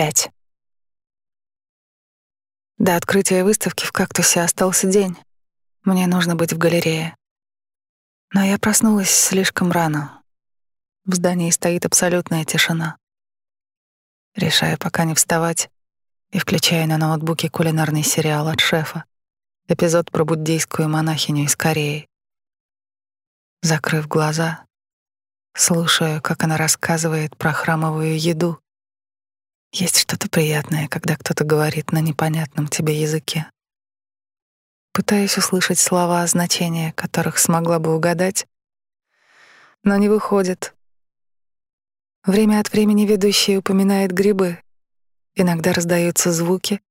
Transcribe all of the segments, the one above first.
Пять. До открытия выставки в «Кактусе» остался день. Мне нужно быть в галерее. Но я проснулась слишком рано. В здании стоит абсолютная тишина. Решаю пока не вставать и включаю на ноутбуке кулинарный сериал от шефа. Эпизод про буддийскую монахиню из Кореи. Закрыв глаза, слушаю, как она рассказывает про храмовую еду, есть что-то приятное, когда кто-то говорит на непонятном тебе языке. Пытаюсь услышать слова, значения которых смогла бы угадать, но не выходит. Время от времени ведущий упоминает грибы. Иногда раздаются звуки.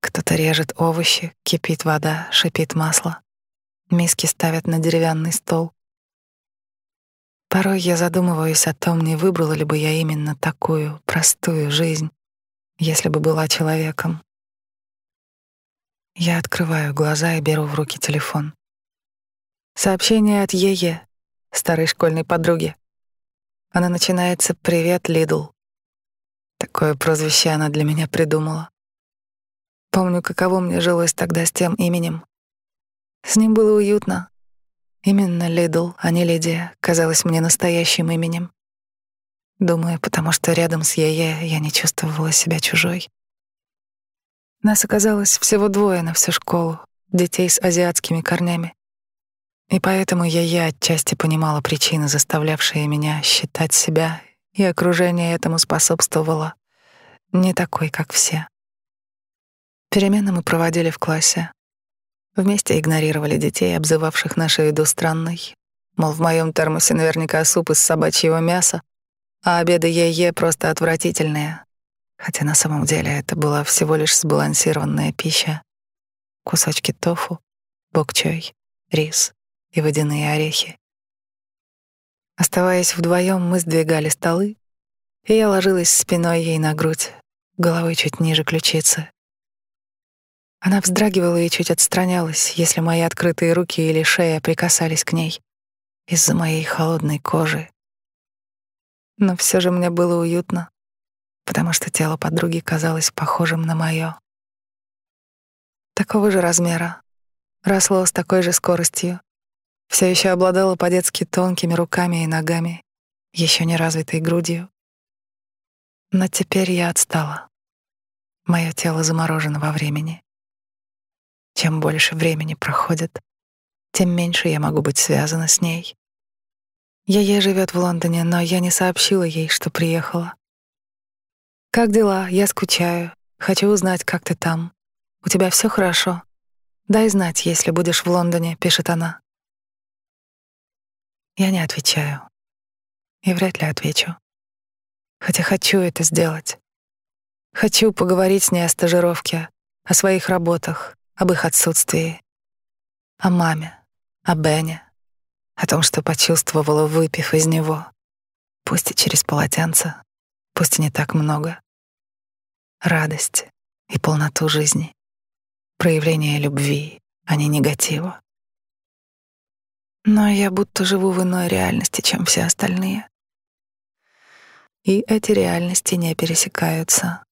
Кто-то режет овощи, кипит вода, шипит масло. Миски ставят на деревянный стол. Порой я задумываюсь о том, не выбрала ли бы я именно такую простую жизнь, если бы была человеком. Я открываю глаза и беру в руки телефон. Сообщение от Ее, старой школьной подруги. Она начинается «Привет, Лидл». Такое прозвище она для меня придумала. Помню, каково мне жилось тогда с тем именем. С ним было уютно. Именно Лидл, а не Лидия, казалось мне настоящим именем. Думаю, потому что рядом с Ее я не чувствовала себя чужой. Нас оказалось всего двое на всю школу, детей с азиатскими корнями. И поэтому я отчасти понимала причины, заставлявшие меня считать себя, и окружение этому способствовало, не такой, как все. Перемены мы проводили в классе. Вместе игнорировали детей, обзывавших нашу еду странной. Мол, в моем термосе наверняка суп из собачьего мяса, а обеды Е.Е. просто отвратительные, хотя на самом деле это была всего лишь сбалансированная пища. Кусочки тофу, бокчой, рис и водяные орехи. Оставаясь вдвоем, мы сдвигали столы, и я ложилась спиной ей на грудь, головой чуть ниже ключицы. Она вздрагивала и чуть отстранялась, если мои открытые руки или шея прикасались к ней из-за моей холодной кожи но все же мне было уютно, потому что тело подруги казалось похожим на мое. Такого же размера, росло с такой же скоростью, все еще обладало по-детски тонкими руками и ногами, еще не развитой грудью. Но теперь я отстала. Мое тело заморожено во времени. Чем больше времени проходит, тем меньше я могу быть связана с ней. Ея живет в Лондоне, но я не сообщила ей, что приехала. «Как дела? Я скучаю. Хочу узнать, как ты там. У тебя все хорошо? Дай знать, если будешь в Лондоне», — пишет она. Я не отвечаю. И вряд ли отвечу. Хотя хочу это сделать. Хочу поговорить с ней о стажировке, о своих работах, об их отсутствии, о маме, о Бене, о том, что почувствовала, выпив из него, пусть и через полотенце, пусть и не так много. Радость и полноту жизни, проявление любви, а не негатива. Но я будто живу в иной реальности, чем все остальные. И эти реальности не пересекаются.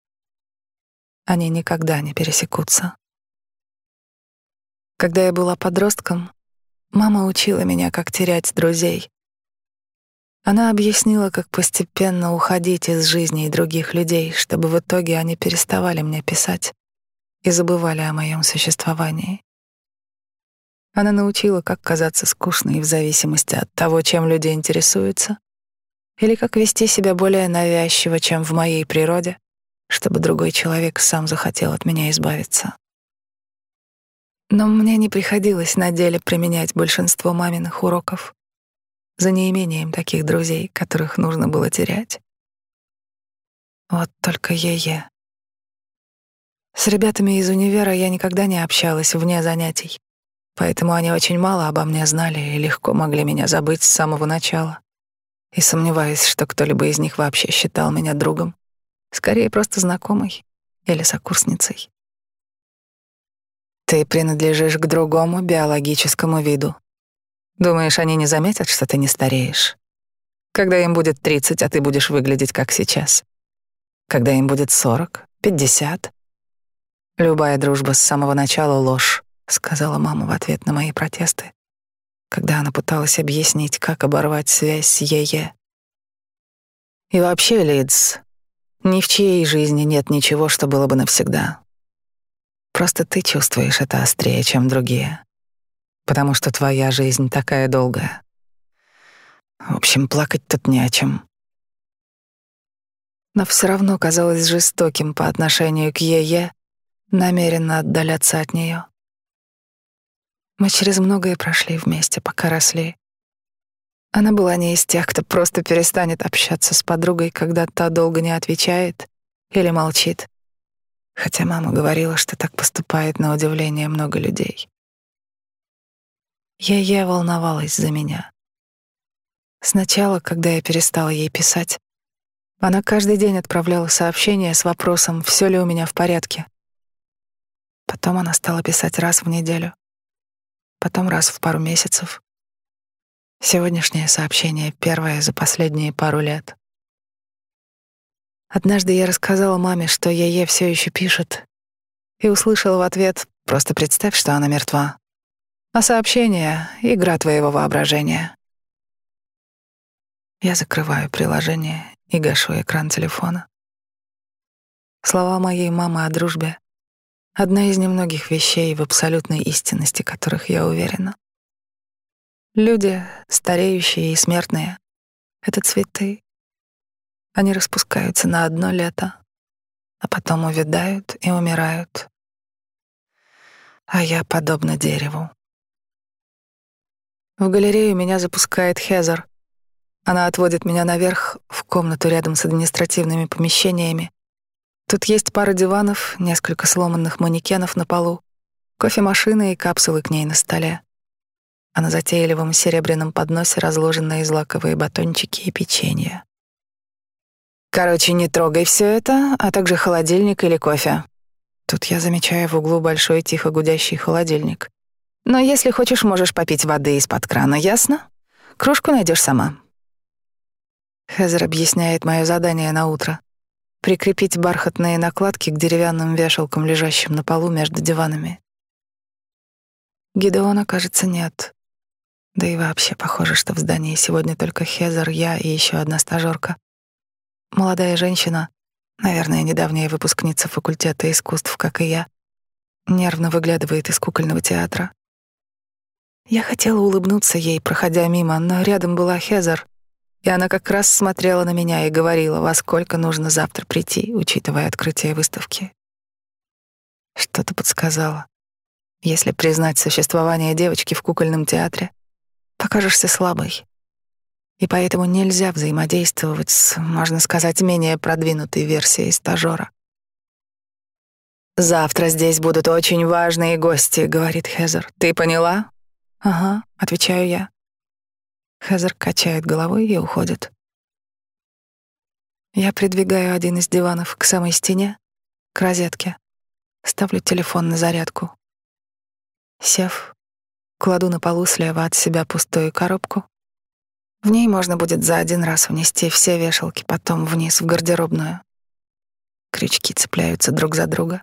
Они никогда не пересекутся. Когда я была подростком, Мама учила меня, как терять друзей. Она объяснила, как постепенно уходить из жизни других людей, чтобы в итоге они переставали мне писать и забывали о моем существовании. Она научила, как казаться скучной в зависимости от того, чем люди интересуются, или как вести себя более навязчиво, чем в моей природе, чтобы другой человек сам захотел от меня избавиться. Но мне не приходилось на деле применять большинство маминых уроков за неимением таких друзей, которых нужно было терять. Вот только Е-Е. С ребятами из универа я никогда не общалась вне занятий, поэтому они очень мало обо мне знали и легко могли меня забыть с самого начала. И сомневаюсь, что кто-либо из них вообще считал меня другом, скорее просто знакомой или сокурсницей. Ты принадлежишь к другому биологическому виду. Думаешь, они не заметят, что ты не стареешь? Когда им будет 30, а ты будешь выглядеть как сейчас. Когда им будет сорок, пятьдесят? Любая дружба с самого начала — ложь, сказала мама в ответ на мои протесты, когда она пыталась объяснить, как оборвать связь с Е.Е. И вообще, Лидс, ни в чьей жизни нет ничего, что было бы навсегда. Просто ты чувствуешь это острее, чем другие, потому что твоя жизнь такая долгая. В общем, плакать тут не о чем. Но все равно казалось жестоким по отношению к Е.Е. намеренно отдаляться от нее. Мы через многое прошли вместе, пока росли. Она была не из тех, кто просто перестанет общаться с подругой, когда та долго не отвечает или молчит. Хотя мама говорила, что так поступает на удивление много людей. Я я волновалась за меня. Сначала, когда я перестала ей писать, она каждый день отправляла сообщения с вопросом, все ли у меня в порядке. Потом она стала писать раз в неделю, потом раз в пару месяцев. Сегодняшнее сообщение первое за последние пару лет. Однажды я рассказала маме, что ей все еще пишет, и услышала в ответ «Просто представь, что она мертва». А сообщение — игра твоего воображения. Я закрываю приложение и гашу экран телефона. Слова моей мамы о дружбе — одна из немногих вещей в абсолютной истинности, которых я уверена. Люди, стареющие и смертные — это цветы. Они распускаются на одно лето, а потом увядают и умирают. А я подобна дереву. В галерею меня запускает Хезер. Она отводит меня наверх, в комнату рядом с административными помещениями. Тут есть пара диванов, несколько сломанных манекенов на полу, кофемашина и капсулы к ней на столе а на затейливом серебряном подносе разложены злаковые батончики и печенье. Короче, не трогай все это, а также холодильник или кофе. Тут я замечаю в углу большой тихо гудящий холодильник. Но если хочешь, можешь попить воды из-под крана, ясно? Кружку найдешь сама. Хезер объясняет мое задание на утро. Прикрепить бархатные накладки к деревянным вешалкам, лежащим на полу между диванами. Гидеона, кажется, нет. Да и вообще похоже, что в здании сегодня только Хезер, я и еще одна стажерка. Молодая женщина, наверное, недавняя выпускница факультета искусств, как и я, нервно выглядывает из кукольного театра. Я хотела улыбнуться ей, проходя мимо, но рядом была Хезер, и она как раз смотрела на меня и говорила, во сколько нужно завтра прийти, учитывая открытие выставки. Что-то подсказала. Если признать существование девочки в кукольном театре, покажешься слабой. И поэтому нельзя взаимодействовать с, можно сказать, менее продвинутой версией стажера. «Завтра здесь будут очень важные гости», — говорит Хезер. «Ты поняла?» «Ага», — отвечаю я. Хезер качает головой и уходит. Я придвигаю один из диванов к самой стене, к розетке. Ставлю телефон на зарядку. Сев, Кладу на полу слева от себя пустую коробку. В ней можно будет за один раз внести все вешалки, потом вниз в гардеробную. Крючки цепляются друг за друга.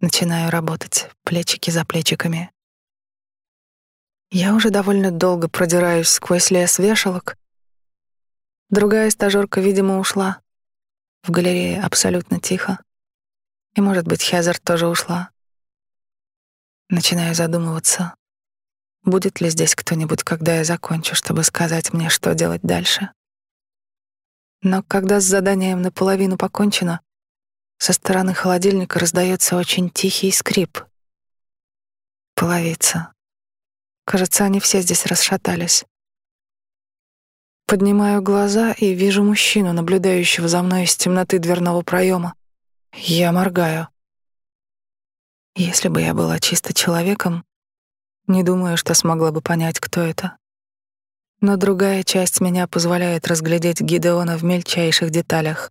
Начинаю работать, плечики за плечиками. Я уже довольно долго продираюсь сквозь лес вешалок. Другая стажерка, видимо, ушла. В галерее абсолютно тихо. И, может быть, Хезер тоже ушла. Начинаю задумываться, Будет ли здесь кто-нибудь, когда я закончу, чтобы сказать мне, что делать дальше? Но когда с заданием наполовину покончено, со стороны холодильника раздается очень тихий скрип. Половица. Кажется, они все здесь расшатались. Поднимаю глаза и вижу мужчину, наблюдающего за мной из темноты дверного проема. Я моргаю. Если бы я была чисто человеком, не думаю, что смогла бы понять, кто это. Но другая часть меня позволяет разглядеть Гидеона в мельчайших деталях.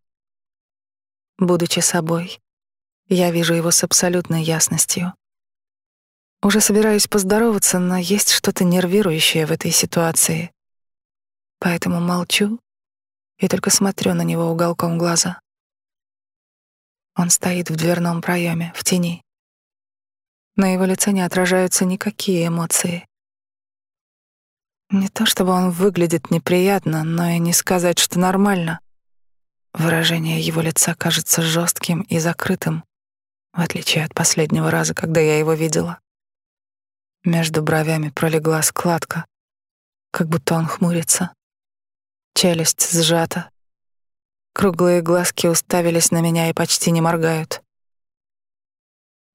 Будучи собой, я вижу его с абсолютной ясностью. Уже собираюсь поздороваться, но есть что-то нервирующее в этой ситуации. Поэтому молчу и только смотрю на него уголком глаза. Он стоит в дверном проеме, в тени. На его лице не отражаются никакие эмоции. Не то чтобы он выглядит неприятно, но и не сказать, что нормально. Выражение его лица кажется жестким и закрытым, в отличие от последнего раза, когда я его видела. Между бровями пролегла складка, как будто он хмурится. Челюсть сжата. Круглые глазки уставились на меня и почти не моргают.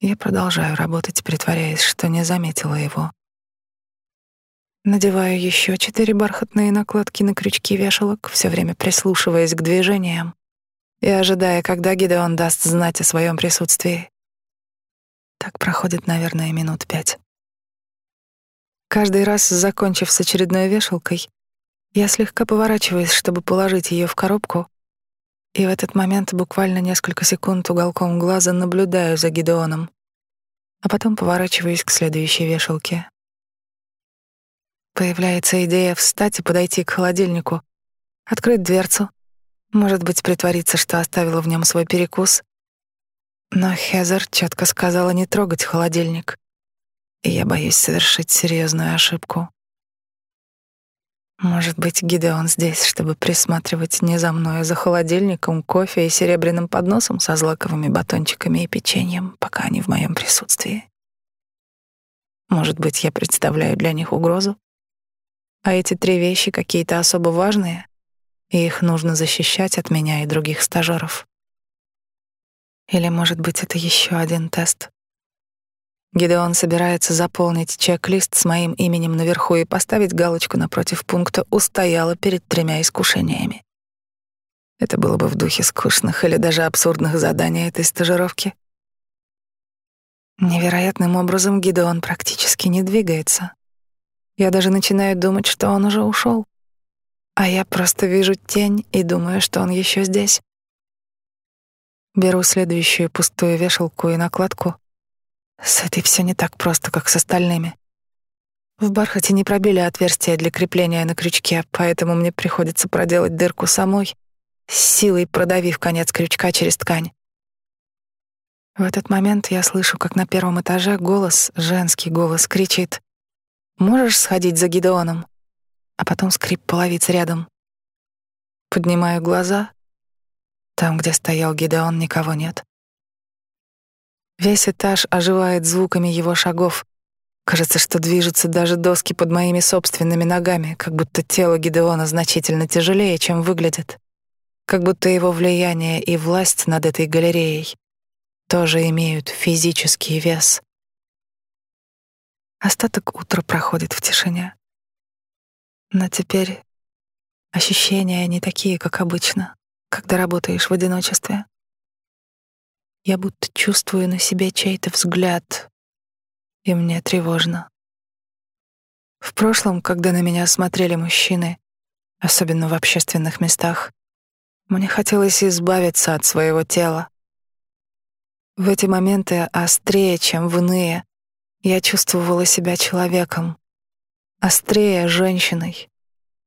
Я продолжаю работать, притворяясь, что не заметила его. Надеваю еще четыре бархатные накладки на крючки вешалок, все время прислушиваясь к движениям и ожидая, когда Гидеон даст знать о своем присутствии. Так проходит, наверное, минут пять. Каждый раз, закончив с очередной вешалкой, я слегка поворачиваюсь, чтобы положить ее в коробку, и в этот момент буквально несколько секунд уголком глаза наблюдаю за Гидеоном, а потом поворачиваюсь к следующей вешалке. Появляется идея встать и подойти к холодильнику, открыть дверцу, может быть, притвориться, что оставила в нем свой перекус. Но Хезер четко сказала не трогать холодильник, и я боюсь совершить серьезную ошибку. Может быть, Гидеон здесь, чтобы присматривать не за мной, а за холодильником, кофе и серебряным подносом со злаковыми батончиками и печеньем, пока они в моем присутствии. Может быть, я представляю для них угрозу? А эти три вещи какие-то особо важные, и их нужно защищать от меня и других стажеров. Или, может быть, это еще один тест, Гидеон собирается заполнить чек-лист с моим именем наверху и поставить галочку напротив пункта «Устояла перед тремя искушениями». Это было бы в духе скучных или даже абсурдных заданий этой стажировки. Невероятным образом Гидеон практически не двигается. Я даже начинаю думать, что он уже ушел, а я просто вижу тень и думаю, что он еще здесь. Беру следующую пустую вешалку и накладку — с этой все не так просто, как с остальными. В бархате не пробили отверстие для крепления на крючке, поэтому мне приходится проделать дырку самой, с силой продавив конец крючка через ткань. В этот момент я слышу, как на первом этаже голос, женский голос, кричит «Можешь сходить за Гидеоном?» А потом скрип половиц рядом. Поднимаю глаза. Там, где стоял Гидеон, никого нет. Весь этаж оживает звуками его шагов. Кажется, что движутся даже доски под моими собственными ногами, как будто тело Гидеона значительно тяжелее, чем выглядит. Как будто его влияние и власть над этой галереей тоже имеют физический вес. Остаток утра проходит в тишине. Но теперь ощущения не такие, как обычно, когда работаешь в одиночестве. Я будто чувствую на себе чей-то взгляд, и мне тревожно. В прошлом, когда на меня смотрели мужчины, особенно в общественных местах, мне хотелось избавиться от своего тела. В эти моменты острее, чем в иные, я чувствовала себя человеком, острее женщиной,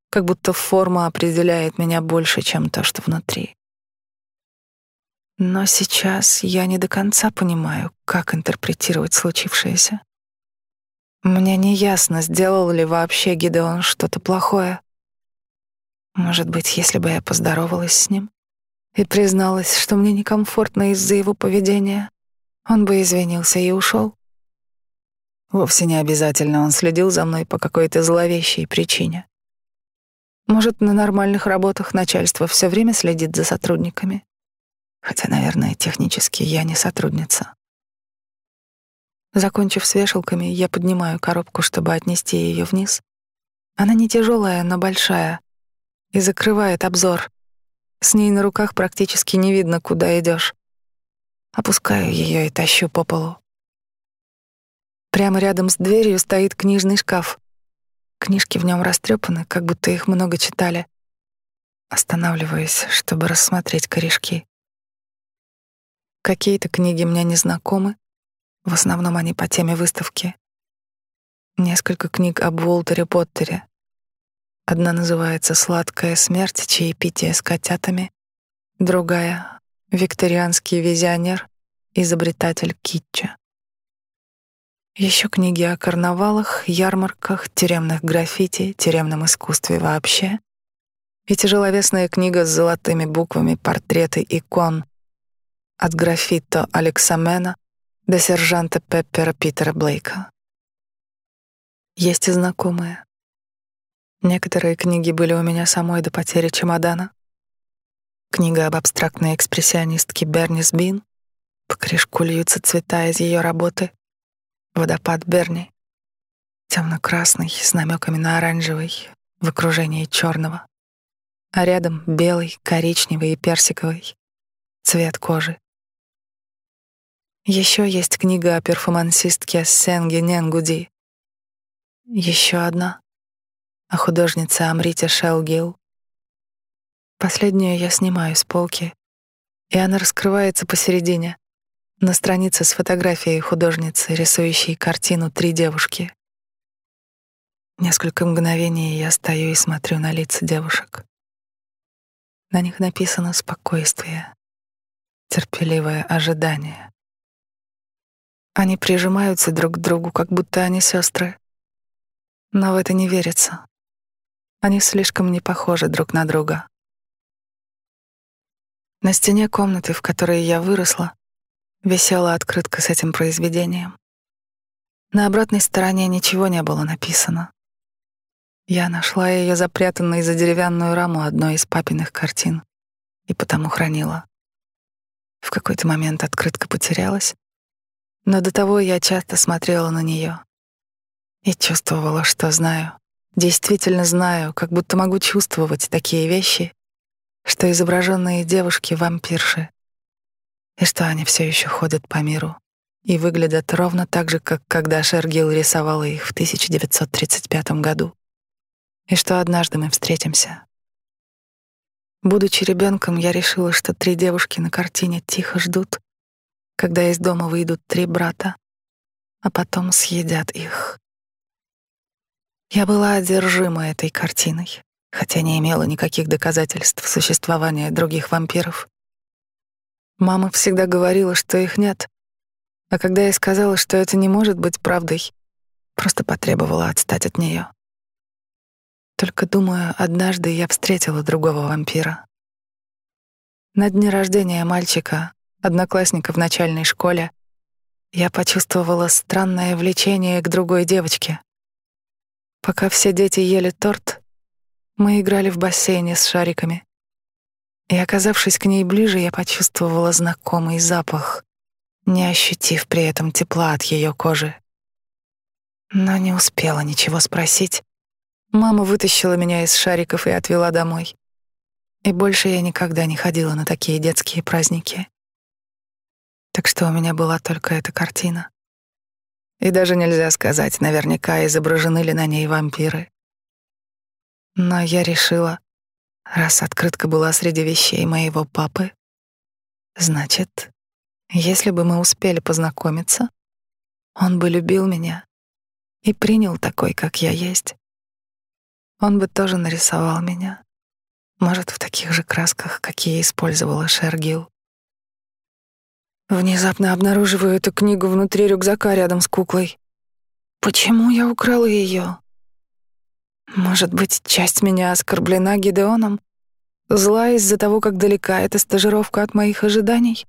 как будто форма определяет меня больше, чем то, что внутри. Но сейчас я не до конца понимаю, как интерпретировать случившееся. Мне не ясно, сделал ли вообще Гидеон что-то плохое. Может быть, если бы я поздоровалась с ним и призналась, что мне некомфортно из-за его поведения, он бы извинился и ушел. Вовсе не обязательно он следил за мной по какой-то зловещей причине. Может, на нормальных работах начальство все время следит за сотрудниками. Хотя, наверное, технически я не сотрудница. Закончив с вешалками, я поднимаю коробку, чтобы отнести ее вниз. Она не тяжелая, но большая и закрывает обзор. С ней на руках практически не видно, куда идешь. Опускаю ее и тащу по полу. Прямо рядом с дверью стоит книжный шкаф. Книжки в нем растрепаны, как будто их много читали. Останавливаюсь, чтобы рассмотреть корешки. Какие-то книги мне не знакомы. В основном они по теме выставки. Несколько книг об Уолтере Поттере. Одна называется «Сладкая смерть. Чаепитие с котятами». Другая викторианский визионер, изобретатель китча. Еще книги о карнавалах, ярмарках, тюремных граффити, тюремном искусстве вообще. И тяжеловесная книга с золотыми буквами портреты икон от граффито Алекса Мена до сержанта Пеппера Питера Блейка. Есть и знакомые. Некоторые книги были у меня самой до потери чемодана. Книга об абстрактной экспрессионистке Бернис Бин. По корешку льются цвета из ее работы. Водопад Берни. Темно-красный, с намеками на оранжевый, в окружении черного. А рядом белый, коричневый и персиковый. Цвет кожи. Еще есть книга о перформансистке Сенге Ненгуди. Еще одна о художнице Амрите Шелгил. Последнюю я снимаю с полки, и она раскрывается посередине, на странице с фотографией художницы, рисующей картину «Три девушки». Несколько мгновений я стою и смотрю на лица девушек. На них написано спокойствие, терпеливое ожидание. Они прижимаются друг к другу, как будто они сестры. Но в это не верится. Они слишком не похожи друг на друга. На стене комнаты, в которой я выросла, висела открытка с этим произведением. На обратной стороне ничего не было написано. Я нашла ее запрятанной за деревянную раму одной из папиных картин и потому хранила. В какой-то момент открытка потерялась, но до того я часто смотрела на нее и чувствовала, что знаю, действительно знаю, как будто могу чувствовать такие вещи, что изображенные девушки — вампирши, и что они все еще ходят по миру и выглядят ровно так же, как когда Шергил рисовала их в 1935 году, и что однажды мы встретимся. Будучи ребенком, я решила, что три девушки на картине тихо ждут, когда из дома выйдут три брата, а потом съедят их. Я была одержима этой картиной, хотя не имела никаких доказательств существования других вампиров. Мама всегда говорила, что их нет, а когда я сказала, что это не может быть правдой, просто потребовала отстать от нее. Только думаю, однажды я встретила другого вампира. На дне рождения мальчика одноклассника в начальной школе, я почувствовала странное влечение к другой девочке. Пока все дети ели торт, мы играли в бассейне с шариками. И, оказавшись к ней ближе, я почувствовала знакомый запах, не ощутив при этом тепла от ее кожи. Но не успела ничего спросить. Мама вытащила меня из шариков и отвела домой. И больше я никогда не ходила на такие детские праздники. Так что у меня была только эта картина. И даже нельзя сказать наверняка, изображены ли на ней вампиры. Но я решила, раз открытка была среди вещей моего папы, значит, если бы мы успели познакомиться, он бы любил меня и принял такой, как я есть. Он бы тоже нарисовал меня, может, в таких же красках, какие использовала Шергил. Внезапно обнаруживаю эту книгу внутри рюкзака рядом с куклой. Почему я украла ее? Может быть, часть меня оскорблена Гидеоном? Зла из-за того, как далека эта стажировка от моих ожиданий?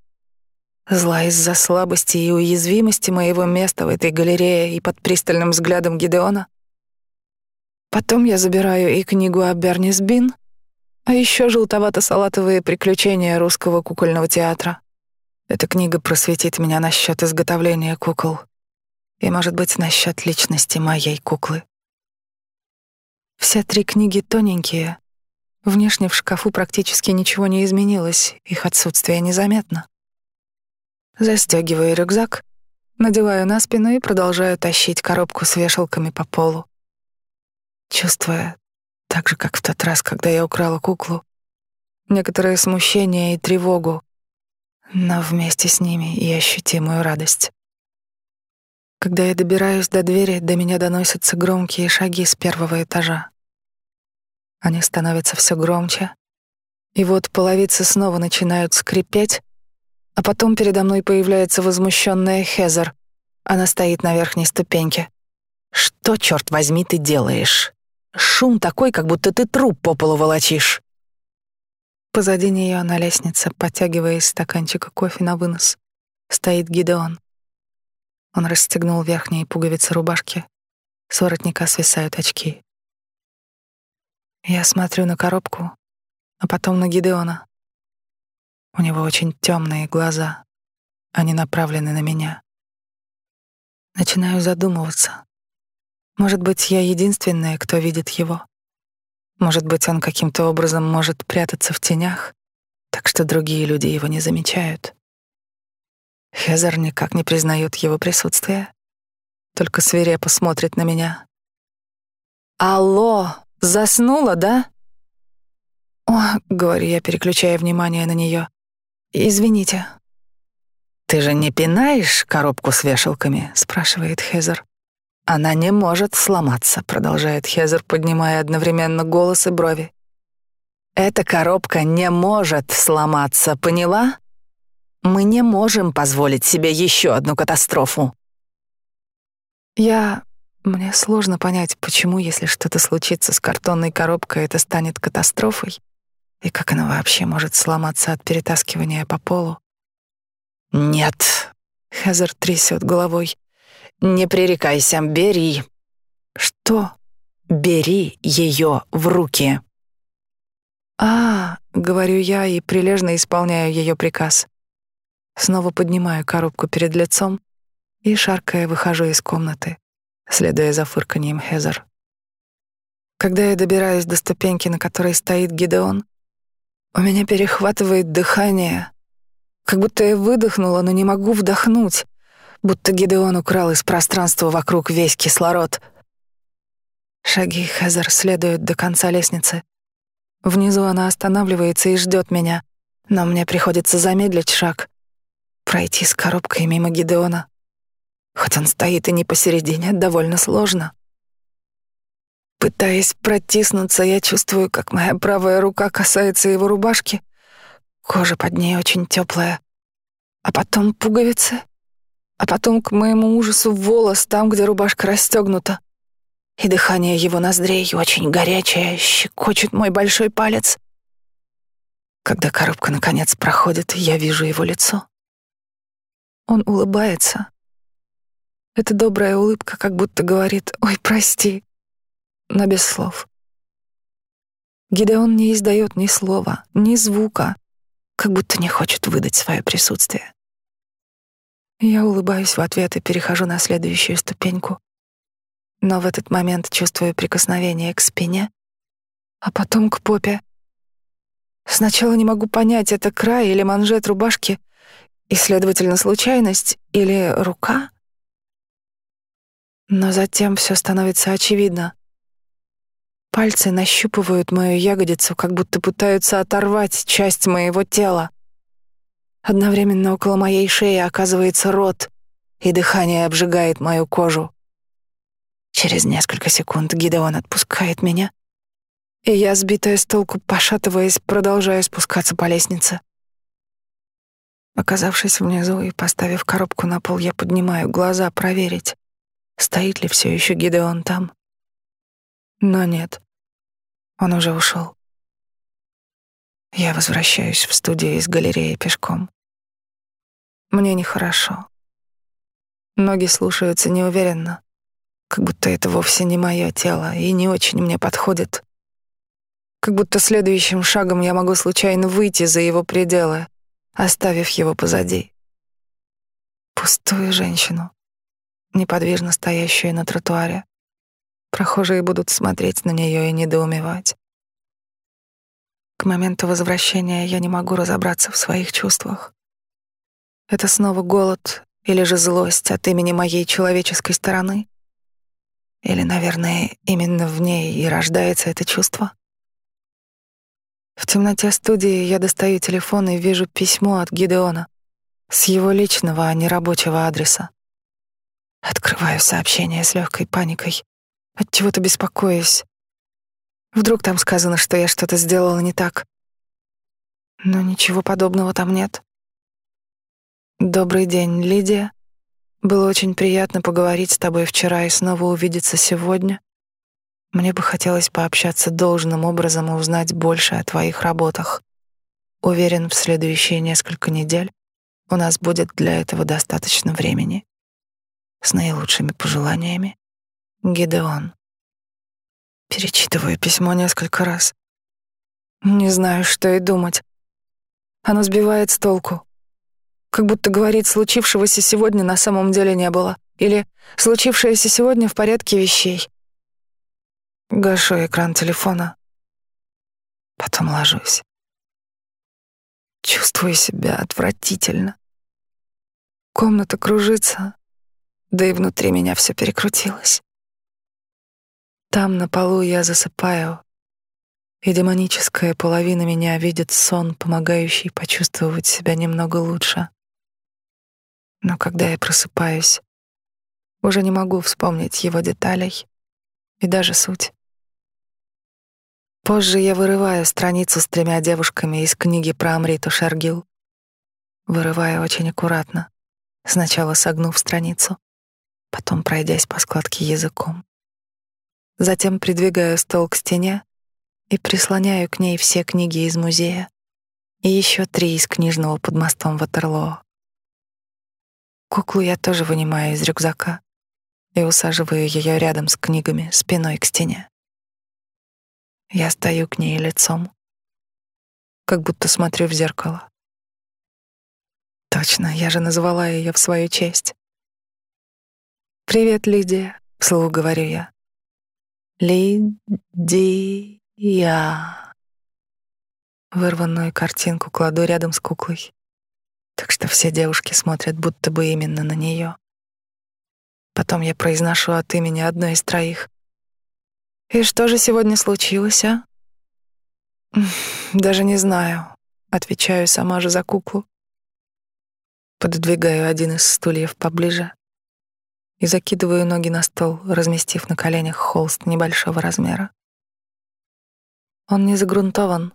Зла из-за слабости и уязвимости моего места в этой галерее и под пристальным взглядом Гидеона? Потом я забираю и книгу о Бернис Бин, а еще желтовато-салатовые приключения русского кукольного театра. Эта книга просветит меня насчет изготовления кукол и, может быть, насчет личности моей куклы. Все три книги тоненькие. Внешне в шкафу практически ничего не изменилось, их отсутствие незаметно. Застегиваю рюкзак, надеваю на спину и продолжаю тащить коробку с вешалками по полу. Чувствуя, так же, как в тот раз, когда я украла куклу, некоторое смущение и тревогу, но вместе с ними и ощутимую радость. Когда я добираюсь до двери, до меня доносятся громкие шаги с первого этажа. Они становятся все громче, и вот половицы снова начинают скрипеть, А потом передо мной появляется возмущенная Хезер. Она стоит на верхней ступеньке. «Что, черт возьми, ты делаешь? Шум такой, как будто ты труп по полу волочишь». Позади нее на лестнице, подтягивая из стаканчика кофе на вынос, стоит Гидеон. Он расстегнул верхние пуговицы рубашки. С воротника свисают очки. Я смотрю на коробку, а потом на Гидеона. У него очень темные глаза. Они направлены на меня. Начинаю задумываться. Может быть, я единственная, кто видит его. Может быть, он каким-то образом может прятаться в тенях, так что другие люди его не замечают. Хезер никак не признает его присутствие, только свирепо смотрит на меня. «Алло, заснула, да?» «О», — говорю я, переключая внимание на нее. «Извините». «Ты же не пинаешь коробку с вешалками?» — спрашивает Хезер. «Она не может сломаться», — продолжает Хезер, поднимая одновременно голос и брови. «Эта коробка не может сломаться, поняла? Мы не можем позволить себе еще одну катастрофу». Я... Мне сложно понять, почему, если что-то случится с картонной коробкой, это станет катастрофой, и как она вообще может сломаться от перетаскивания по полу. «Нет», — Хезер трясет головой, — «не пререкайся, бери». «Что?» «Бери ее в руки». «А, — говорю я и прилежно исполняю ее приказ. Снова поднимаю коробку перед лицом и, шаркая, выхожу из комнаты, следуя за фырканьем Хезер. Когда я добираюсь до ступеньки, на которой стоит Гидеон, у меня перехватывает дыхание, как будто я выдохнула, но не могу вдохнуть, будто Гидеон украл из пространства вокруг весь кислород. Шаги Хезер следуют до конца лестницы. Внизу она останавливается и ждет меня, но мне приходится замедлить шаг, пройти с коробкой мимо Гидеона. Хоть он стоит и не посередине, довольно сложно. Пытаясь протиснуться, я чувствую, как моя правая рука касается его рубашки. Кожа под ней очень теплая. А потом пуговицы. А потом, к моему ужасу, волос там, где рубашка расстегнута. И дыхание его ноздрей очень горячее, щекочет мой большой палец. Когда коробка наконец проходит, я вижу его лицо. Он улыбается. Эта добрая улыбка как будто говорит «Ой, прости», но без слов. Гидеон не издает ни слова, ни звука, как будто не хочет выдать свое присутствие. Я улыбаюсь в ответ и перехожу на следующую ступеньку. Но в этот момент чувствую прикосновение к спине, а потом к попе. Сначала не могу понять, это край или манжет рубашки, и, следовательно, случайность или рука. Но затем все становится очевидно. Пальцы нащупывают мою ягодицу, как будто пытаются оторвать часть моего тела. Одновременно около моей шеи оказывается рот, и дыхание обжигает мою кожу. Через несколько секунд Гидеон отпускает меня, и я, сбитая с толку, пошатываясь, продолжаю спускаться по лестнице. Оказавшись внизу и поставив коробку на пол, я поднимаю глаза проверить, стоит ли все еще Гидеон там. Но нет, он уже ушел. Я возвращаюсь в студию из галереи пешком. Мне нехорошо. Ноги слушаются неуверенно, как будто это вовсе не мое тело и не очень мне подходит. Как будто следующим шагом я могу случайно выйти за его пределы, оставив его позади. Пустую женщину, неподвижно стоящую на тротуаре, Прохожие будут смотреть на нее и недоумевать. К моменту возвращения я не могу разобраться в своих чувствах. Это снова голод или же злость от имени моей человеческой стороны? Или, наверное, именно в ней и рождается это чувство? В темноте студии я достаю телефон и вижу письмо от Гидеона с его личного, а не рабочего адреса. Открываю сообщение с легкой паникой. От чего-то беспокоюсь. Вдруг там сказано, что я что-то сделала не так. Но ничего подобного там нет. Добрый день, Лидия. Было очень приятно поговорить с тобой вчера и снова увидеться сегодня. Мне бы хотелось пообщаться должным образом и узнать больше о твоих работах. Уверен, в следующие несколько недель у нас будет для этого достаточно времени. С наилучшими пожеланиями. Гидеон. Перечитываю письмо несколько раз. Не знаю, что и думать. Оно сбивает с толку. Как будто говорит, случившегося сегодня на самом деле не было. Или случившееся сегодня в порядке вещей. Гашу экран телефона. Потом ложусь. Чувствую себя отвратительно. Комната кружится, да и внутри меня все перекрутилось. Там на полу я засыпаю, и демоническая половина меня видит сон, помогающий почувствовать себя немного лучше. Но когда я просыпаюсь, уже не могу вспомнить его деталей и даже суть. Позже я вырываю страницу с тремя девушками из книги про Амриту Шаргил. Вырываю очень аккуратно, сначала согнув страницу, потом пройдясь по складке языком. Затем придвигаю стол к стене и прислоняю к ней все книги из музея и еще три из книжного под мостом Ватерлоо. Куклу я тоже вынимаю из рюкзака и усаживаю ее рядом с книгами, спиной к стене. Я стою к ней лицом, как будто смотрю в зеркало. Точно, я же назвала ее в свою честь. «Привет, Лидия», — вслух говорю я. «Лидия». Вырванную картинку кладу рядом с куклой, так что все девушки смотрят будто бы именно на нее. Потом я произношу от имени одной из троих. «И что же сегодня случилось, а?» «Даже не знаю», — отвечаю сама же за куклу. Пододвигаю один из стульев поближе и закидываю ноги на стол, разместив на коленях холст небольшого размера. Он не загрунтован,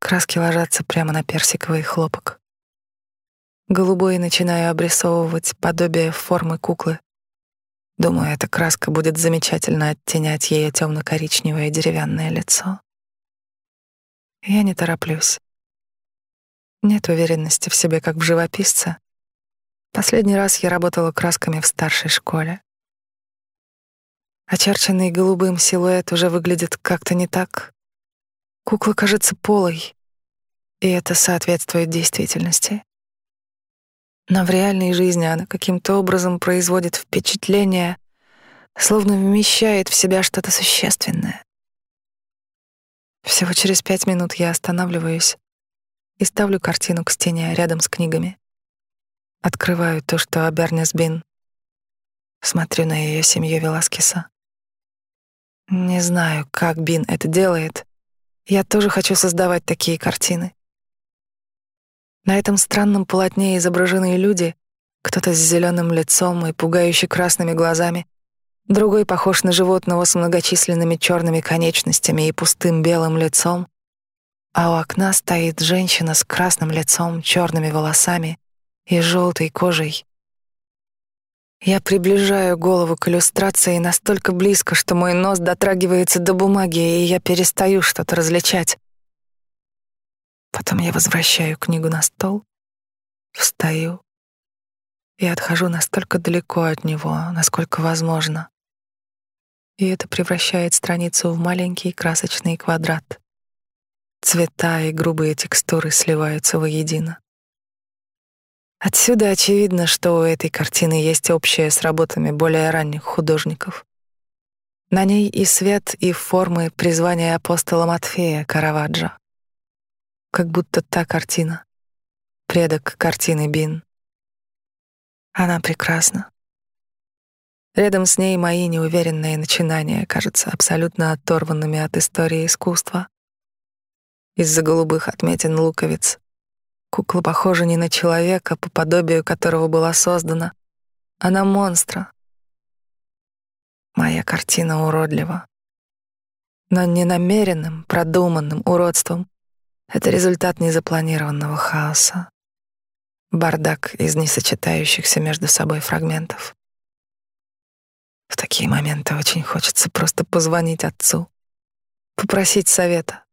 краски ложатся прямо на персиковый хлопок. Голубой начинаю обрисовывать подобие формы куклы, Думаю, эта краска будет замечательно оттенять ее темно-коричневое деревянное лицо. Я не тороплюсь. Нет уверенности в себе, как в живописце. Последний раз я работала красками в старшей школе. Очерченный голубым силуэт уже выглядит как-то не так. Кукла кажется полой, и это соответствует действительности но в реальной жизни она каким-то образом производит впечатление, словно вмещает в себя что-то существенное. Всего через пять минут я останавливаюсь и ставлю картину к стене рядом с книгами. Открываю то, что Абернес Бин. Смотрю на ее семью Веласкеса. Не знаю, как Бин это делает. Я тоже хочу создавать такие картины. На этом странном полотне изображены люди, кто-то с зеленым лицом и пугающе красными глазами, другой похож на животного с многочисленными черными конечностями и пустым белым лицом, а у окна стоит женщина с красным лицом, черными волосами и желтой кожей. Я приближаю голову к иллюстрации настолько близко, что мой нос дотрагивается до бумаги, и я перестаю что-то различать. Потом я возвращаю книгу на стол, встаю и отхожу настолько далеко от него, насколько возможно. И это превращает страницу в маленький красочный квадрат. Цвета и грубые текстуры сливаются воедино. Отсюда очевидно, что у этой картины есть общее с работами более ранних художников. На ней и свет, и формы призвания апостола Матфея Караваджо как будто та картина, предок картины Бин. Она прекрасна. Рядом с ней мои неуверенные начинания кажутся абсолютно оторванными от истории искусства. Из-за голубых отметин луковиц кукла похожа не на человека, по подобию которого была создана, а на монстра. Моя картина уродлива, но не намеренным, продуманным уродством, это результат незапланированного хаоса. бардак из несочетающихся между собой фрагментов. В такие моменты очень хочется просто позвонить отцу, попросить совета,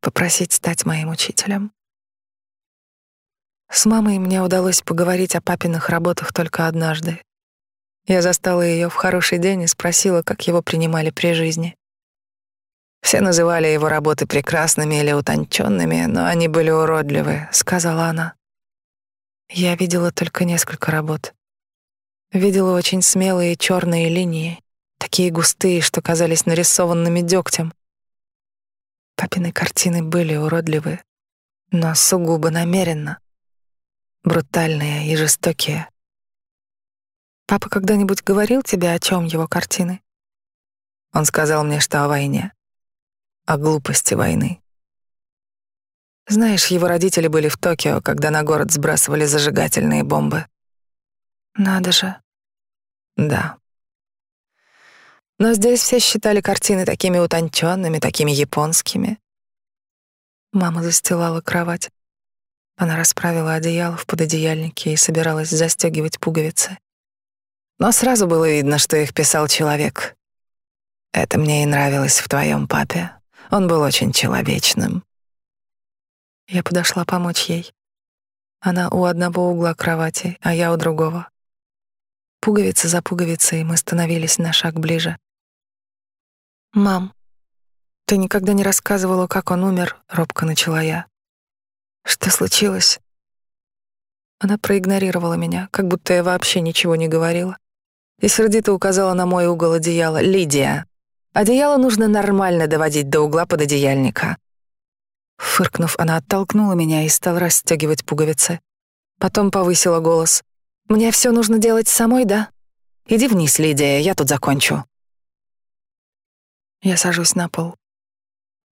попросить стать моим учителем. С мамой мне удалось поговорить о папиных работах только однажды. Я застала ее в хороший день и спросила, как его принимали при жизни. Все называли его работы прекрасными или утонченными, но они были уродливы, сказала она. Я видела только несколько работ. Видела очень смелые черные линии, такие густые, что казались нарисованными дегтем. Папины картины были уродливы, но сугубо намеренно брутальные и жестокие. Папа когда-нибудь говорил тебе, о чем его картины? Он сказал мне, что о войне, о глупости войны. Знаешь, его родители были в Токио, когда на город сбрасывали зажигательные бомбы. Надо же. Да. Но здесь все считали картины такими утонченными, такими японскими. Мама застилала кровать. Она расправила одеяло в пододеяльнике и собиралась застегивать пуговицы. Но сразу было видно, что их писал человек. Это мне и нравилось в твоем папе. Он был очень человечным. Я подошла помочь ей. Она у одного угла кровати, а я у другого. Пуговица за пуговицей мы становились на шаг ближе. «Мам, ты никогда не рассказывала, как он умер?» — робко начала я. Что случилось? Она проигнорировала меня, как будто я вообще ничего не говорила, и сердито указала на мой угол одеяла. «Лидия, одеяло нужно нормально доводить до угла пододеяльника». Фыркнув, она оттолкнула меня и стала расстегивать пуговицы. Потом повысила голос. «Мне все нужно делать самой, да? Иди вниз, Лидия, я тут закончу». Я сажусь на пол,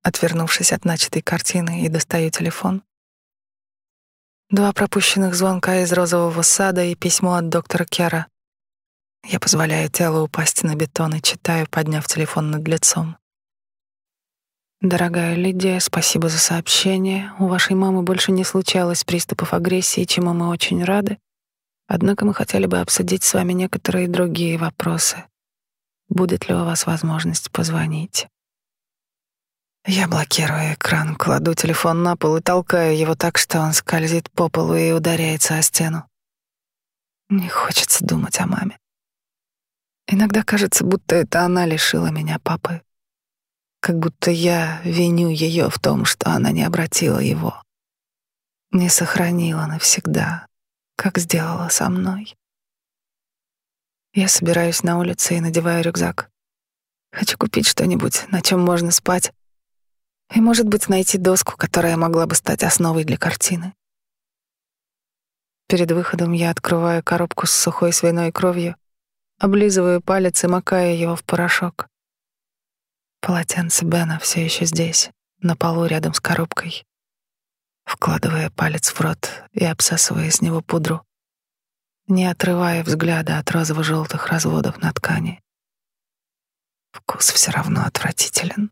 отвернувшись от начатой картины, и достаю телефон. Два пропущенных звонка из розового сада и письмо от доктора Кера. Я позволяю телу упасть на бетон и читаю, подняв телефон над лицом. Дорогая Лидия, спасибо за сообщение. У вашей мамы больше не случалось приступов агрессии, чему мы очень рады. Однако мы хотели бы обсудить с вами некоторые другие вопросы. Будет ли у вас возможность позвонить? Я блокирую экран, кладу телефон на пол и толкаю его так, что он скользит по полу и ударяется о стену. Не хочется думать о маме. Иногда кажется, будто это она лишила меня папы. Как будто я виню ее в том, что она не обратила его. Не сохранила навсегда, как сделала со мной. Я собираюсь на улице и надеваю рюкзак. Хочу купить что-нибудь, на чем можно спать, и, может быть, найти доску, которая могла бы стать основой для картины. Перед выходом я открываю коробку с сухой свиной кровью, облизываю палец и макаю его в порошок. Полотенце Бена все еще здесь, на полу рядом с коробкой. Вкладывая палец в рот и обсасывая с него пудру, не отрывая взгляда от розово-желтых разводов на ткани. Вкус все равно отвратителен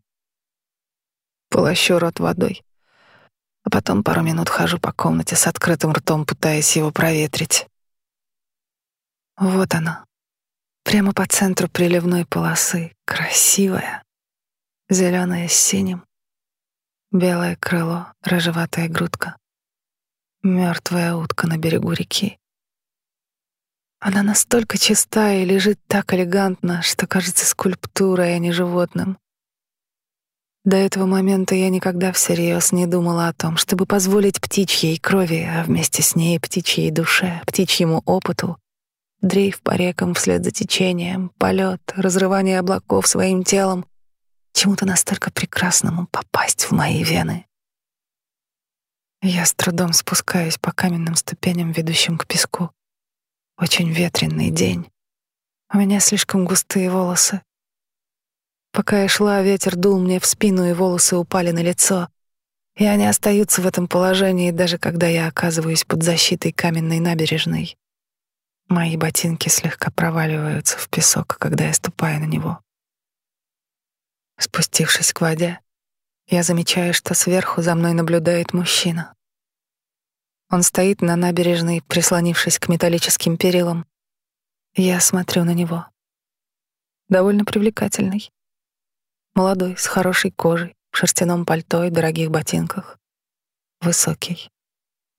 полощу рот водой. А потом пару минут хожу по комнате с открытым ртом, пытаясь его проветрить. Вот она, прямо по центру приливной полосы, красивая, зеленая с синим, белое крыло, рыжеватая грудка, мертвая утка на берегу реки. Она настолько чистая и лежит так элегантно, что кажется скульптурой, а не животным. До этого момента я никогда всерьез не думала о том, чтобы позволить птичьей крови, а вместе с ней птичьей душе, птичьему опыту, дрейф по рекам вслед за течением, полет, разрывание облаков своим телом, чему-то настолько прекрасному попасть в мои вены. Я с трудом спускаюсь по каменным ступеням, ведущим к песку. Очень ветреный день. У меня слишком густые волосы. Пока я шла, ветер дул мне в спину, и волосы упали на лицо. И они остаются в этом положении, даже когда я оказываюсь под защитой каменной набережной. Мои ботинки слегка проваливаются в песок, когда я ступаю на него. Спустившись к воде, я замечаю, что сверху за мной наблюдает мужчина. Он стоит на набережной, прислонившись к металлическим перилам. Я смотрю на него. Довольно привлекательный. Молодой, с хорошей кожей, в шерстяном пальто и дорогих ботинках. Высокий.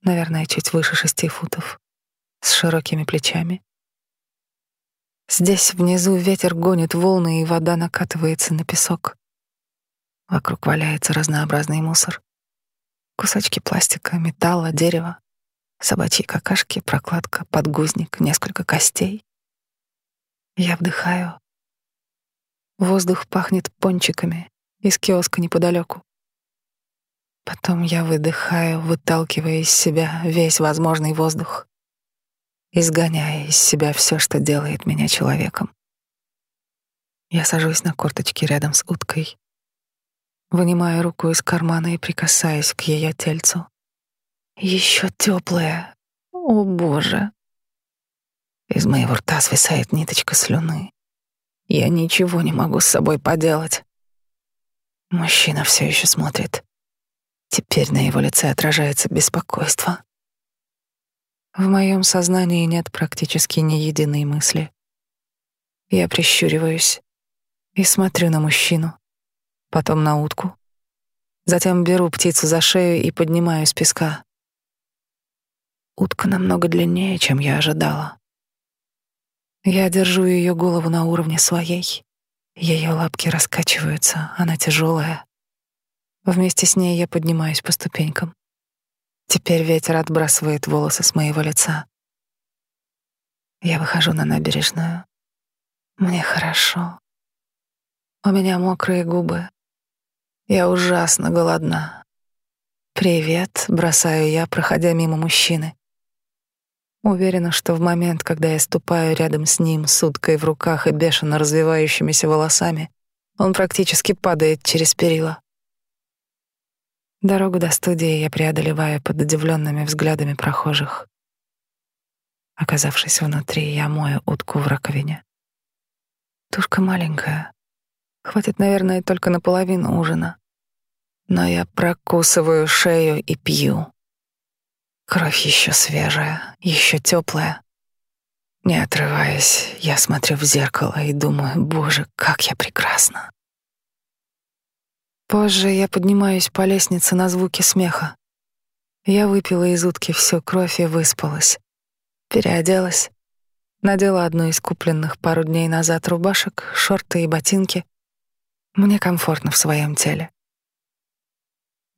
Наверное, чуть выше шести футов. С широкими плечами. Здесь внизу ветер гонит волны, и вода накатывается на песок. Вокруг валяется разнообразный мусор. Кусочки пластика, металла, дерева, собачьи какашки, прокладка, подгузник, несколько костей. Я вдыхаю. Воздух пахнет пончиками из киоска неподалеку. Потом я выдыхаю, выталкивая из себя весь возможный воздух, изгоняя из себя все, что делает меня человеком. Я сажусь на корточки рядом с уткой, вынимаю руку из кармана и прикасаюсь к ее тельцу. Еще теплая. О, боже. Из моего рта свисает ниточка слюны. Я ничего не могу с собой поделать. Мужчина все еще смотрит. Теперь на его лице отражается беспокойство. В моем сознании нет практически ни единой мысли. Я прищуриваюсь и смотрю на мужчину, потом на утку. Затем беру птицу за шею и поднимаю с песка. Утка намного длиннее, чем я ожидала. Я держу ее голову на уровне своей. Ее лапки раскачиваются, она тяжелая. Вместе с ней я поднимаюсь по ступенькам. Теперь ветер отбрасывает волосы с моего лица. Я выхожу на набережную. Мне хорошо. У меня мокрые губы. Я ужасно голодна. «Привет», — бросаю я, проходя мимо мужчины. Уверена, что в момент, когда я ступаю рядом с ним с уткой в руках и бешено развивающимися волосами, он практически падает через перила. Дорогу до студии я преодолеваю под удивленными взглядами прохожих. Оказавшись внутри, я мою утку в раковине. Тушка маленькая. Хватит, наверное, только на половину ужина. Но я прокусываю шею и пью. Кровь еще свежая, еще теплая. Не отрываясь, я смотрю в зеркало и думаю, боже, как я прекрасна. Позже я поднимаюсь по лестнице на звуки смеха. Я выпила из утки всю кровь и выспалась. Переоделась, надела одну из купленных пару дней назад рубашек, шорты и ботинки. Мне комфортно в своем теле.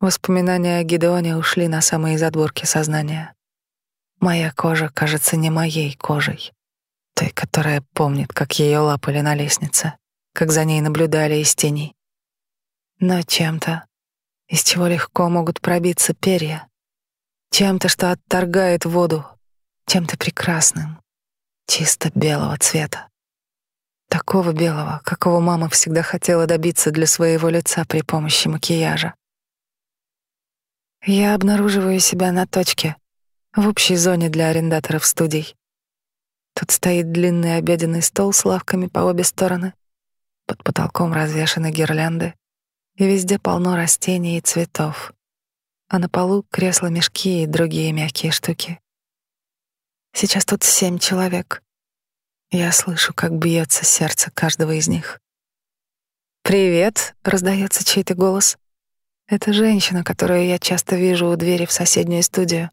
Воспоминания о Гидеоне ушли на самые задворки сознания. Моя кожа кажется не моей кожей, той, которая помнит, как ее лапали на лестнице, как за ней наблюдали из тени но чем-то, из чего легко могут пробиться перья, чем-то, что отторгает воду, чем-то прекрасным, чисто белого цвета. Такого белого, какого мама всегда хотела добиться для своего лица при помощи макияжа. Я обнаруживаю себя на точке, в общей зоне для арендаторов студий. Тут стоит длинный обеденный стол с лавками по обе стороны. Под потолком развешаны гирлянды и везде полно растений и цветов, а на полу кресла-мешки и другие мягкие штуки. Сейчас тут семь человек. Я слышу, как бьется сердце каждого из них. «Привет!» — раздается чей-то голос. Это женщина, которую я часто вижу у двери в соседнюю студию.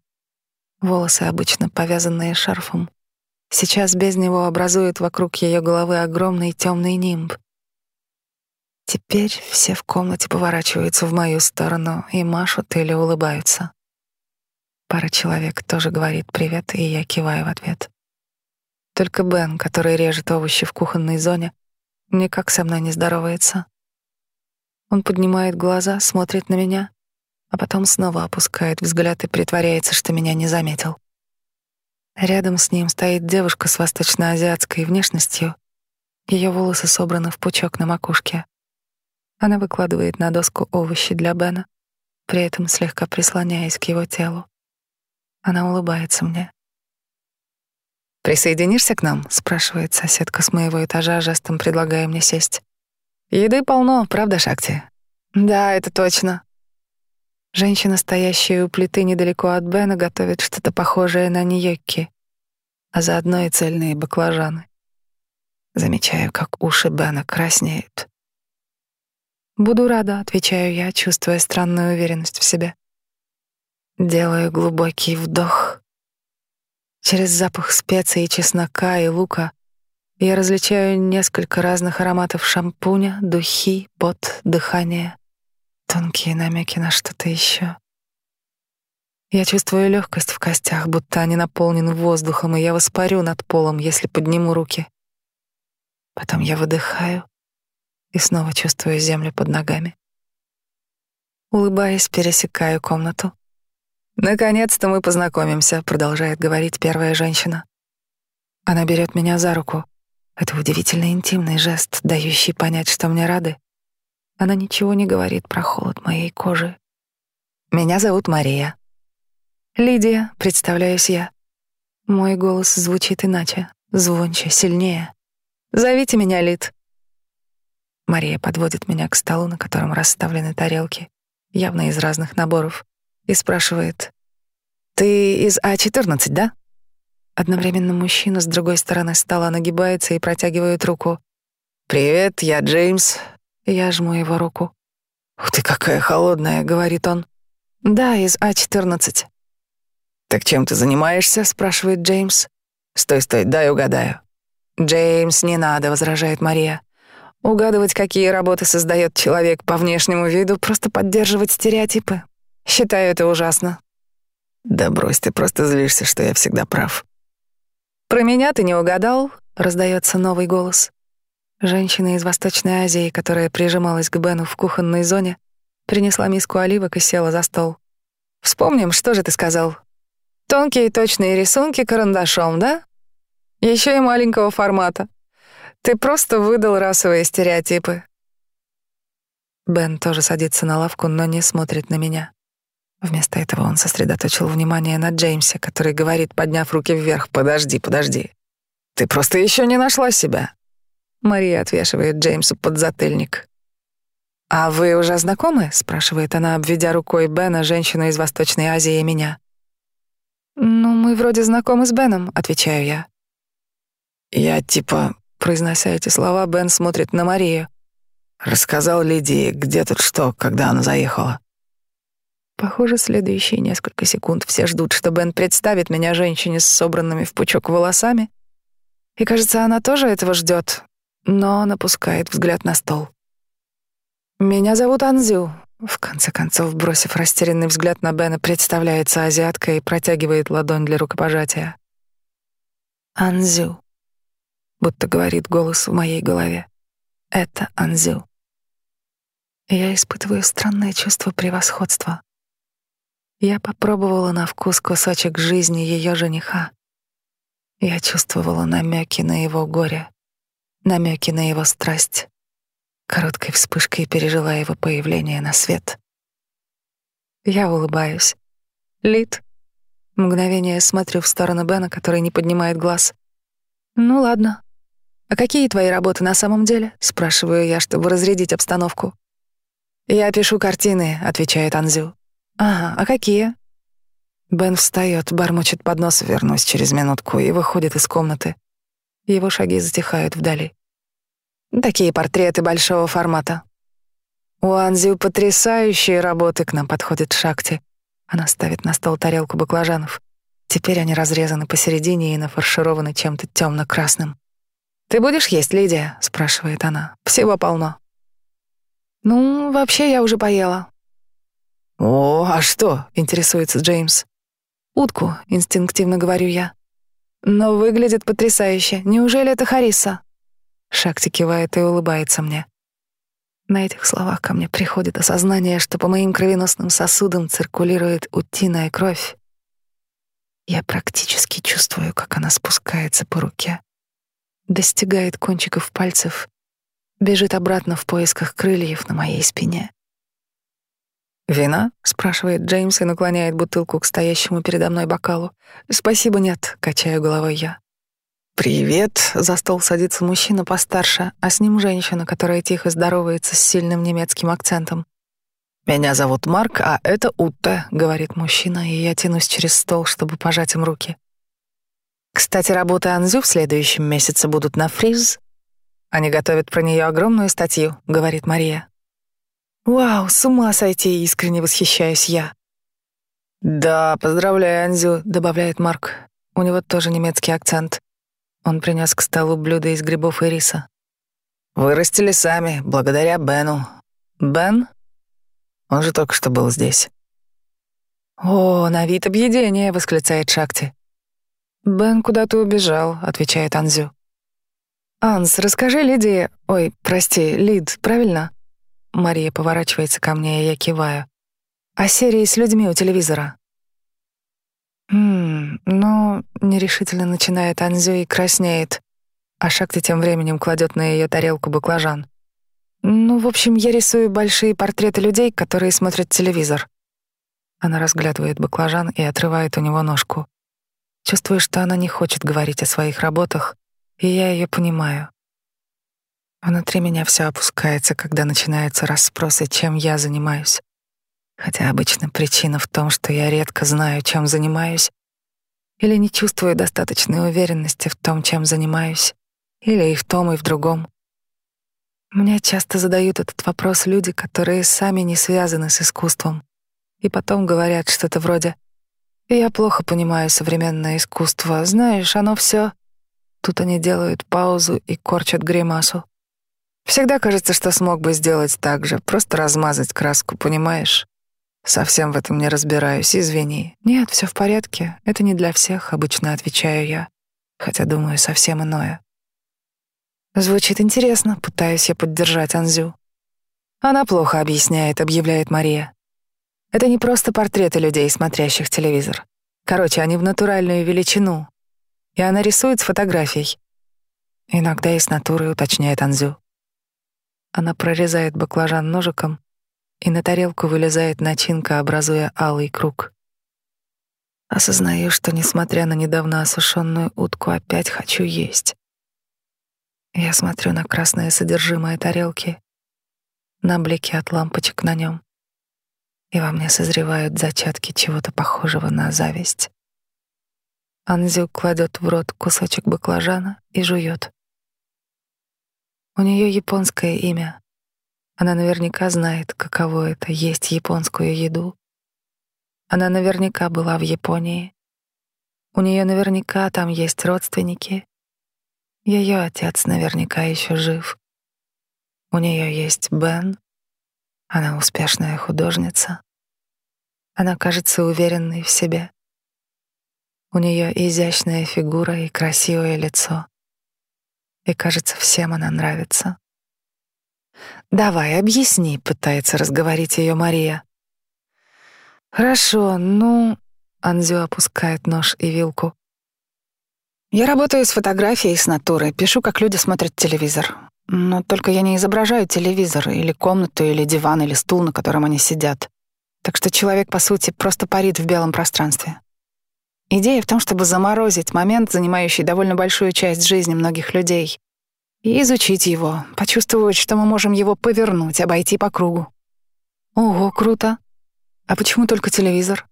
Волосы обычно повязанные шарфом. Сейчас без него образует вокруг ее головы огромный темный нимб. Теперь все в комнате поворачиваются в мою сторону и машут или улыбаются. Пара человек тоже говорит привет, и я киваю в ответ. Только Бен, который режет овощи в кухонной зоне, никак со мной не здоровается. Он поднимает глаза, смотрит на меня, а потом снова опускает взгляд и притворяется, что меня не заметил. Рядом с ним стоит девушка с восточноазиатской внешностью. Ее волосы собраны в пучок на макушке. Она выкладывает на доску овощи для Бена, при этом слегка прислоняясь к его телу. Она улыбается мне. «Присоединишься к нам?» — спрашивает соседка с моего этажа, жестом предлагая мне сесть. «Еды полно, правда, Шакти?» «Да, это точно». Женщина, стоящая у плиты недалеко от Бена, готовит что-то похожее на ньокки, а заодно и цельные баклажаны. Замечаю, как уши Бена краснеют. «Буду рада», — отвечаю я, чувствуя странную уверенность в себе. Делаю глубокий вдох. Через запах специй, чеснока и лука я различаю несколько разных ароматов шампуня, духи, пот, дыхание, тонкие намеки на что-то еще. Я чувствую легкость в костях, будто они наполнены воздухом, и я воспарю над полом, если подниму руки. Потом я выдыхаю и снова чувствую землю под ногами. Улыбаясь, пересекаю комнату. «Наконец-то мы познакомимся», — продолжает говорить первая женщина. Она берет меня за руку. Это удивительно интимный жест, дающий понять, что мне рады. Она ничего не говорит про холод моей кожи. «Меня зовут Мария». «Лидия», — представляюсь я. Мой голос звучит иначе, звонче, сильнее. «Зовите меня Лид». Мария подводит меня к столу, на котором расставлены тарелки, явно из разных наборов и спрашивает, «Ты из А14, да?» Одновременно мужчина с другой стороны стола нагибается и протягивает руку. «Привет, я Джеймс». Я жму его руку. «Ух ты, какая холодная», — говорит он. «Да, из А14». «Так чем ты занимаешься?» — спрашивает Джеймс. «Стой, стой, дай угадаю». «Джеймс, не надо», — возражает Мария. «Угадывать, какие работы создает человек по внешнему виду, просто поддерживать стереотипы. Считаю это ужасно. Да брось, ты просто злишься, что я всегда прав. Про меня ты не угадал, раздается новый голос. Женщина из Восточной Азии, которая прижималась к Бену в кухонной зоне, принесла миску оливок и села за стол. Вспомним, что же ты сказал? Тонкие точные рисунки карандашом, да? Еще и маленького формата. Ты просто выдал расовые стереотипы. Бен тоже садится на лавку, но не смотрит на меня. Вместо этого он сосредоточил внимание на Джеймсе, который говорит, подняв руки вверх, «Подожди, подожди. Ты просто еще не нашла себя». Мария отвешивает Джеймсу подзатыльник. «А вы уже знакомы?» — спрашивает она, обведя рукой Бена, женщину из Восточной Азии и меня. «Ну, мы вроде знакомы с Беном», — отвечаю я. «Я типа...» — произнося эти слова, Бен смотрит на Марию. «Рассказал Лидии, где тут что, когда она заехала». Похоже, следующие несколько секунд все ждут, что Бен представит меня женщине с собранными в пучок волосами. И, кажется, она тоже этого ждет, но напускает взгляд на стол. «Меня зовут Анзю», — в конце концов, бросив растерянный взгляд на Бена, представляется азиатка и протягивает ладонь для рукопожатия. «Анзю», — будто говорит голос в моей голове. «Это Анзю». Я испытываю странное чувство превосходства. Я попробовала на вкус кусочек жизни ее жениха. Я чувствовала намеки на его горе, намеки на его страсть. Короткой вспышкой пережила его появление на свет. Я улыбаюсь. Лид. Мгновение смотрю в сторону Бена, который не поднимает глаз. Ну ладно. А какие твои работы на самом деле? спрашиваю я, чтобы разрядить обстановку. Я пишу картины, отвечает Анзю. «Ага, а какие?» Бен встает, бормочет под нос, вернусь через минутку, и выходит из комнаты. Его шаги затихают вдали. Такие портреты большого формата. У Анзю потрясающие работы, к нам подходит Шакти. Она ставит на стол тарелку баклажанов. Теперь они разрезаны посередине и нафаршированы чем-то темно-красным. «Ты будешь есть, Лидия?» — спрашивает она. «Всего полно». «Ну, вообще я уже поела. «О, а что?» — интересуется Джеймс. «Утку», — инстинктивно говорю я. «Но выглядит потрясающе. Неужели это Хариса?» Шакти кивает и улыбается мне. На этих словах ко мне приходит осознание, что по моим кровеносным сосудам циркулирует утиная кровь. Я практически чувствую, как она спускается по руке, достигает кончиков пальцев, бежит обратно в поисках крыльев на моей спине. «Вина?» — спрашивает Джеймс и наклоняет бутылку к стоящему передо мной бокалу. «Спасибо, нет», — качаю головой я. «Привет!» — за стол садится мужчина постарше, а с ним женщина, которая тихо здоровается с сильным немецким акцентом. «Меня зовут Марк, а это Утта», — говорит мужчина, и я тянусь через стол, чтобы пожать им руки. Кстати, работы Анзю в следующем месяце будут на фриз. Они готовят про нее огромную статью, говорит Мария. Вау, с ума сойти, искренне восхищаюсь я. Да, поздравляю, Анзю, добавляет Марк. У него тоже немецкий акцент. Он принес к столу блюдо из грибов и риса. Вырастили сами, благодаря Бену. Бен? Он же только что был здесь. «О, на вид объедение!» — восклицает Шакти. «Бен куда-то убежал», — отвечает Анзю. «Анс, расскажи Лидии... Ой, прости, Лид, правильно?» Мария поворачивается ко мне, и я киваю. «О серии с людьми у телевизора». «Ммм, ну...» — нерешительно начинает Анзю и краснеет, а Шакти тем временем кладет на ее тарелку баклажан. «Ну, в общем, я рисую большие портреты людей, которые смотрят телевизор». Она разглядывает баклажан и отрывает у него ножку. Чувствую, что она не хочет говорить о своих работах, и я ее понимаю. Внутри меня все опускается, когда начинаются расспросы, чем я занимаюсь. Хотя обычно причина в том, что я редко знаю, чем занимаюсь, или не чувствую достаточной уверенности в том, чем занимаюсь, или и в том, и в другом. Мне часто задают этот вопрос люди, которые сами не связаны с искусством, и потом говорят что-то вроде «Я плохо понимаю современное искусство, знаешь, оно все...» Тут они делают паузу и корчат гримасу. Всегда кажется, что смог бы сделать так же, просто размазать краску, понимаешь? Совсем в этом не разбираюсь, извини. Нет, все в порядке, это не для всех, обычно отвечаю я, хотя думаю совсем иное. Звучит интересно, пытаюсь я поддержать Анзю. Она плохо объясняет, объявляет Мария. Это не просто портреты людей, смотрящих телевизор. Короче, они в натуральную величину. И она рисует с фотографий. Иногда и с натурой, уточняет Анзю. Она прорезает баклажан ножиком, и на тарелку вылезает начинка, образуя алый круг. Осознаю, что, несмотря на недавно осушенную утку, опять хочу есть. Я смотрю на красное содержимое тарелки, на блики от лампочек на нем, и во мне созревают зачатки чего-то похожего на зависть. Анзю кладет в рот кусочек баклажана и жует. У нее японское имя. Она наверняка знает, каково это — есть японскую еду. Она наверняка была в Японии. У нее наверняка там есть родственники, ее отец наверняка еще жив. У нее есть Бен. Она успешная художница. Она кажется уверенной в себе. У нее изящная фигура и красивое лицо. И кажется, всем она нравится. «Давай, объясни», — пытается разговорить ее Мария. «Хорошо, ну...» — Анзю опускает нож и вилку. Я работаю с фотографией, с натурой, пишу, как люди смотрят телевизор. Но только я не изображаю телевизор или комнату, или диван, или стул, на котором они сидят. Так что человек, по сути, просто парит в белом пространстве. Идея в том, чтобы заморозить момент, занимающий довольно большую часть жизни многих людей, и изучить его, почувствовать, что мы можем его повернуть, обойти по кругу. Ого, круто. А почему только телевизор?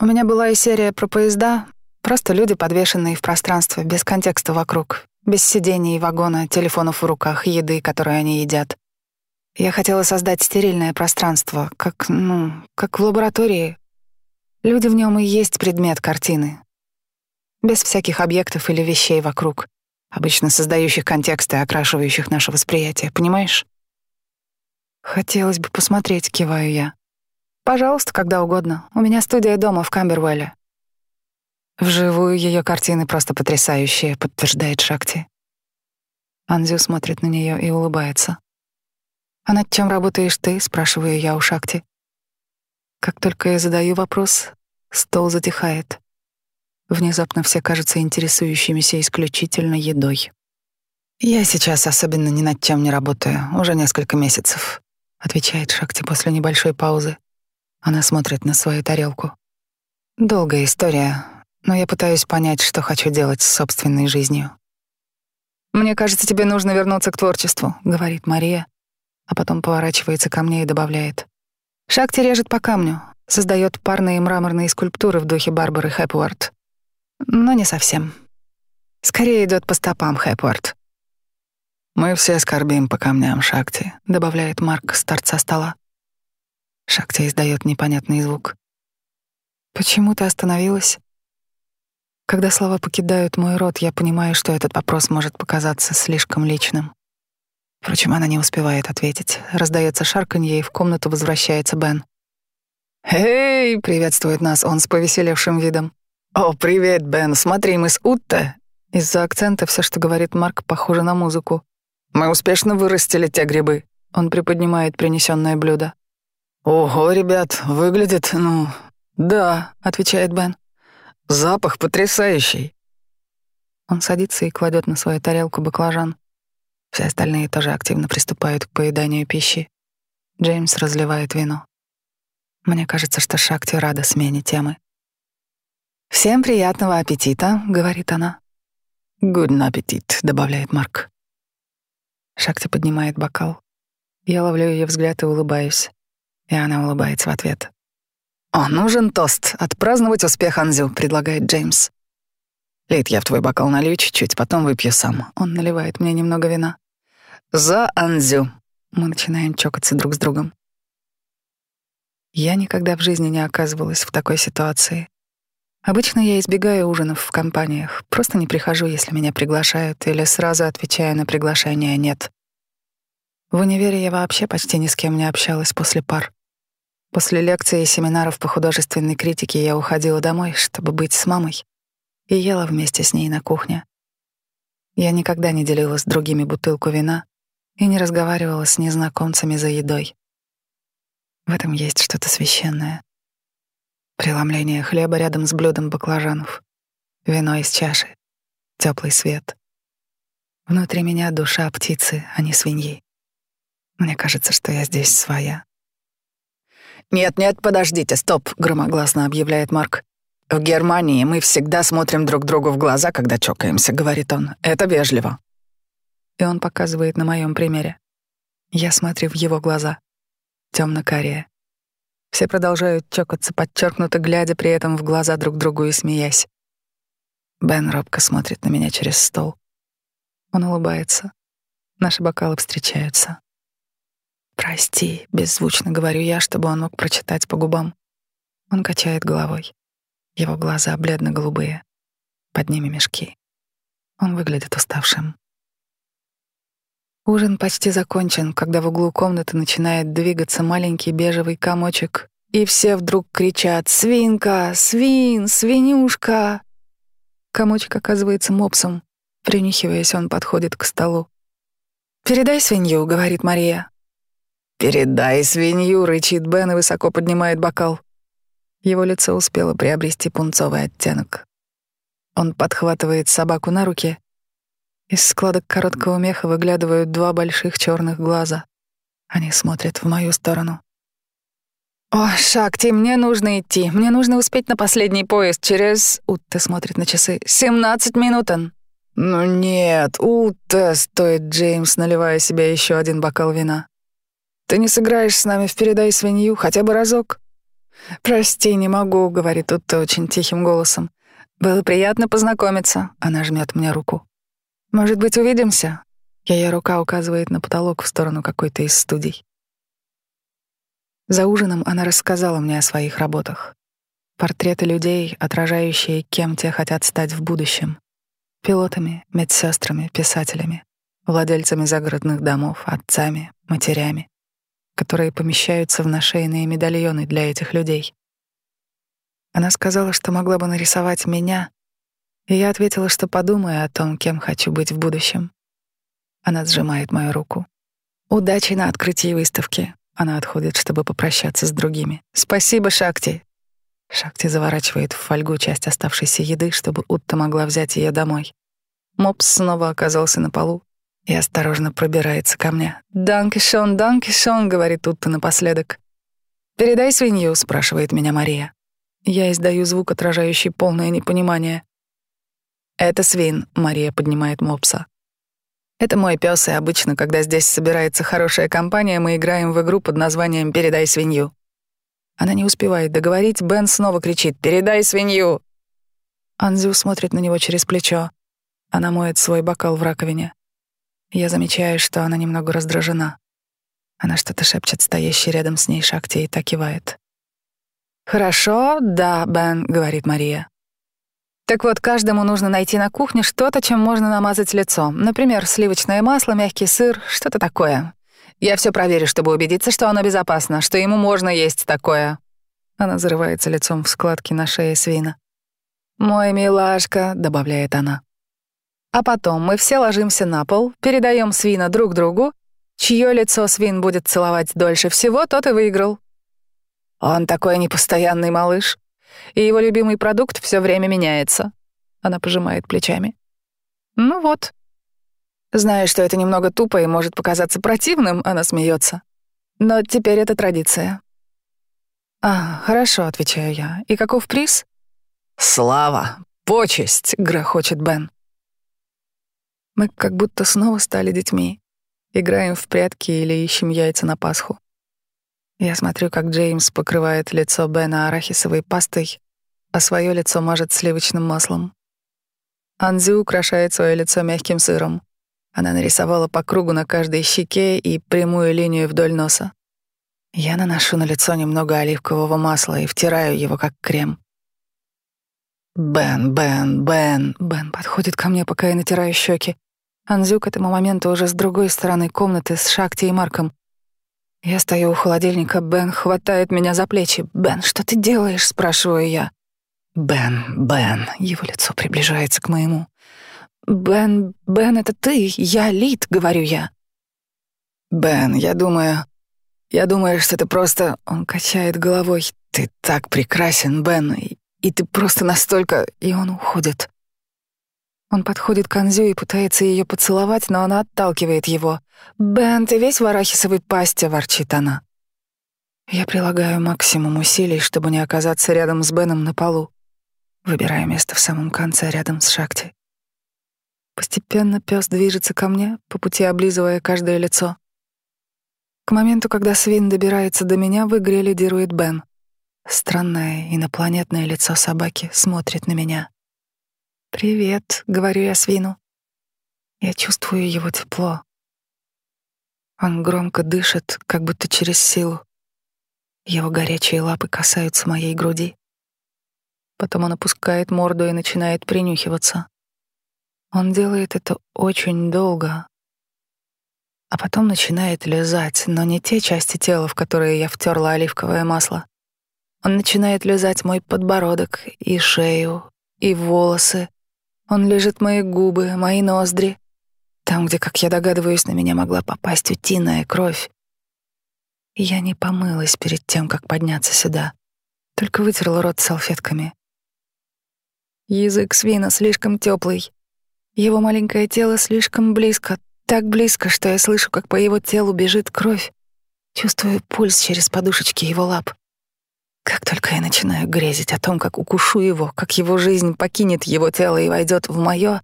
У меня была и серия про поезда, Просто люди, подвешенные в пространстве, без контекста вокруг, без сидений вагона, телефонов в руках, еды, которую они едят. Я хотела создать стерильное пространство, как, ну, как в лаборатории. Люди в нем и есть предмет картины. Без всяких объектов или вещей вокруг, обычно создающих контекст и окрашивающих наше восприятие, понимаешь? Хотелось бы посмотреть, киваю я. Пожалуйста, когда угодно. У меня студия дома в Камбервелле. Вживую ее картины просто потрясающие, подтверждает Шакти. Анзю смотрит на нее и улыбается. А над чем работаешь ты? спрашиваю я у Шакти. Как только я задаю вопрос, стол затихает. Внезапно все кажутся интересующимися исключительно едой. Я сейчас особенно ни над чем не работаю, уже несколько месяцев, отвечает Шакти после небольшой паузы. Она смотрит на свою тарелку. Долгая история, но я пытаюсь понять, что хочу делать с собственной жизнью. «Мне кажется, тебе нужно вернуться к творчеству», — говорит Мария, а потом поворачивается ко мне и добавляет. Шакти режет по камню, создает парные мраморные скульптуры в духе Барбары Хэпуарт. Но не совсем. Скорее идет по стопам Хэпуарт. «Мы все скорбим по камням Шакти», — добавляет Марк с торца стола. Шакти издает непонятный звук. «Почему ты остановилась?» Когда слова покидают мой рот, я понимаю, что этот вопрос может показаться слишком личным. Впрочем, она не успевает ответить. Раздается шарканье, и в комнату возвращается Бен. «Эй!» — приветствует нас он с повеселевшим видом. «О, привет, Бен! Смотри, мы с Утте!» Из-за акцента все, что говорит Марк, похоже на музыку. «Мы успешно вырастили те грибы». Он приподнимает принесенное блюдо. «Ого, ребят, выглядит, ну...» «Да», — отвечает Бен. Запах потрясающий. Он садится и кладет на свою тарелку баклажан. Все остальные тоже активно приступают к поеданию пищи. Джеймс разливает вино. Мне кажется, что Шакти рада смене темы. «Всем приятного аппетита», — говорит она. «Good аппетит», — добавляет Марк. Шакти поднимает бокал. Я ловлю ее взгляд и улыбаюсь. И она улыбается в ответ. «О, нужен тост. Отпраздновать успех Анзю», — предлагает Джеймс. «Лид, я в твой бокал налью чуть-чуть, потом выпью сам». Он наливает мне немного вина. «За Анзю». Мы начинаем чокаться друг с другом. Я никогда в жизни не оказывалась в такой ситуации. Обычно я избегаю ужинов в компаниях, просто не прихожу, если меня приглашают, или сразу отвечаю на приглашение «нет». В универе я вообще почти ни с кем не общалась после пар. После лекций и семинаров по художественной критике я уходила домой, чтобы быть с мамой, и ела вместе с ней на кухне. Я никогда не делила с другими бутылку вина и не разговаривала с незнакомцами за едой. В этом есть что-то священное. Преломление хлеба рядом с блюдом баклажанов, вино из чаши, теплый свет. Внутри меня душа птицы, а не свиньи. Мне кажется, что я здесь своя. «Нет-нет, подождите, стоп», — громогласно объявляет Марк. «В Германии мы всегда смотрим друг другу в глаза, когда чокаемся», — говорит он. «Это вежливо». И он показывает на моем примере. Я смотрю в его глаза. Темно-карие. Все продолжают чокаться, подчеркнуто глядя при этом в глаза друг другу и смеясь. Бен робко смотрит на меня через стол. Он улыбается. Наши бокалы встречаются. «Прости», — беззвучно говорю я, чтобы он мог прочитать по губам. Он качает головой. Его глаза бледно-голубые. Под ними мешки. Он выглядит уставшим. Ужин почти закончен, когда в углу комнаты начинает двигаться маленький бежевый комочек, и все вдруг кричат «Свинка! Свин! Свинюшка!» Комочек оказывается мопсом. Принюхиваясь, он подходит к столу. «Передай свинью», — говорит Мария. «Передай свинью!» — рычит Бен и высоко поднимает бокал. Его лицо успело приобрести пунцовый оттенок. Он подхватывает собаку на руки. Из складок короткого меха выглядывают два больших черных глаза. Они смотрят в мою сторону. «О, Шакти, мне нужно идти. Мне нужно успеть на последний поезд через...» Утта смотрит на часы. «Семнадцать минутен». «Ну нет, Утта!» — стоит Джеймс, наливая себе еще один бокал вина. Ты не сыграешь с нами в «Передай свинью» хотя бы разок?» «Прости, не могу», — говорит Утта очень тихим голосом. «Было приятно познакомиться», — она жмет мне руку. «Может быть, увидимся?» Ее рука указывает на потолок в сторону какой-то из студий. За ужином она рассказала мне о своих работах. Портреты людей, отражающие, кем те хотят стать в будущем. Пилотами, медсестрами, писателями, владельцами загородных домов, отцами, матерями которые помещаются в нашейные медальоны для этих людей. Она сказала, что могла бы нарисовать меня, и я ответила, что подумаю о том, кем хочу быть в будущем. Она сжимает мою руку. Удачи на открытии выставки. Она отходит, чтобы попрощаться с другими. Спасибо, Шакти. Шакти заворачивает в фольгу часть оставшейся еды, чтобы Утта могла взять ее домой. Мопс снова оказался на полу, и осторожно пробирается ко мне. «Данкишон, данкишон», — говорит Утта напоследок. «Передай свинью», — спрашивает меня Мария. Я издаю звук, отражающий полное непонимание. «Это свин», — Мария поднимает мопса. «Это мой пес, и обычно, когда здесь собирается хорошая компания, мы играем в игру под названием «Передай свинью». Она не успевает договорить, Бен снова кричит «Передай свинью!». Анзю смотрит на него через плечо. Она моет свой бокал в раковине. Я замечаю, что она немного раздражена. Она что-то шепчет стоящей рядом с ней Шакти и так кивает. «Хорошо, да, Бен», — говорит Мария. Так вот, каждому нужно найти на кухне что-то, чем можно намазать лицо. Например, сливочное масло, мягкий сыр, что-то такое. Я все проверю, чтобы убедиться, что оно безопасно, что ему можно есть такое. Она зарывается лицом в складки на шее свина. «Мой милашка», — добавляет она. А потом мы все ложимся на пол, передаем свина друг другу. Чье лицо свин будет целовать дольше всего, тот и выиграл. Он такой непостоянный малыш, и его любимый продукт все время меняется. Она пожимает плечами. Ну вот, Знаю, что это немного тупо и может показаться противным, она смеется. Но теперь это традиция. «А, хорошо», — отвечаю я. «И каков приз?» «Слава! Почесть!» — грохочет Бен. Мы как будто снова стали детьми. Играем в прятки или ищем яйца на Пасху. Я смотрю, как Джеймс покрывает лицо Бена арахисовой пастой, а свое лицо мажет сливочным маслом. Анзю украшает свое лицо мягким сыром. Она нарисовала по кругу на каждой щеке и прямую линию вдоль носа. Я наношу на лицо немного оливкового масла и втираю его как крем. «Бен, Бен, Бен!» Бен подходит ко мне, пока я натираю щеки. Анзю к этому моменту уже с другой стороны комнаты с Шакти и Марком. Я стою у холодильника, Бен хватает меня за плечи. «Бен, что ты делаешь?» — спрашиваю я. «Бен, Бен!» — его лицо приближается к моему. «Бен, Бен, это ты, я Лид», — говорю я. «Бен, я думаю... Я думаю, что ты просто...» Он качает головой. «Ты так прекрасен, Бен, и, и ты просто настолько...» И он уходит. Он подходит к Анзю и пытается ее поцеловать, но она отталкивает его. «Бен, ты весь в арахисовой пасте», — ворчит она. Я прилагаю максимум усилий, чтобы не оказаться рядом с Беном на полу. Выбираю место в самом конце, рядом с Шакти. Постепенно пес движется ко мне, по пути облизывая каждое лицо. К моменту, когда свин добирается до меня, в игре лидирует Бен. Странное инопланетное лицо собаки смотрит на меня. «Привет», — говорю я свину. Я чувствую его тепло. Он громко дышит, как будто через силу. Его горячие лапы касаются моей груди. Потом он опускает морду и начинает принюхиваться. Он делает это очень долго, а потом начинает лизать, но не те части тела, в которые я втерла оливковое масло. Он начинает лизать мой подбородок и шею, и волосы. Он лежит мои губы, мои ноздри, там, где, как я догадываюсь, на меня могла попасть утиная кровь. Я не помылась перед тем, как подняться сюда, только вытерла рот салфетками. Язык свина слишком теплый, его маленькое тело слишком близко, так близко, что я слышу, как по его телу бежит кровь. Чувствую пульс через подушечки его лап. Как только я начинаю грезить о том, как укушу его, как его жизнь покинет его тело и войдет в мое,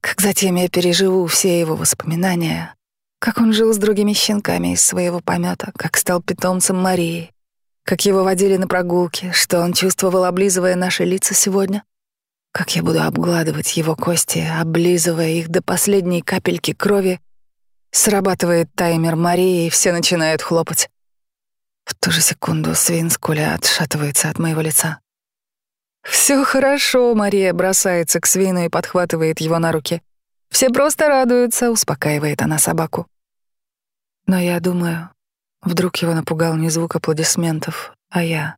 как затем я переживу все его воспоминания, как он жил с другими щенками из своего помета, как стал питомцем Марии, как его водили на прогулки, что он чувствовал, облизывая наши лица сегодня — как я буду обгладывать его кости, облизывая их до последней капельки крови, срабатывает таймер Марии, и все начинают хлопать. В ту же секунду свин с куля отшатывается от моего лица. Все хорошо, Мария бросается к свину и подхватывает его на руки. Все просто радуются, успокаивает она собаку. Но я думаю, вдруг его напугал не звук аплодисментов, а я.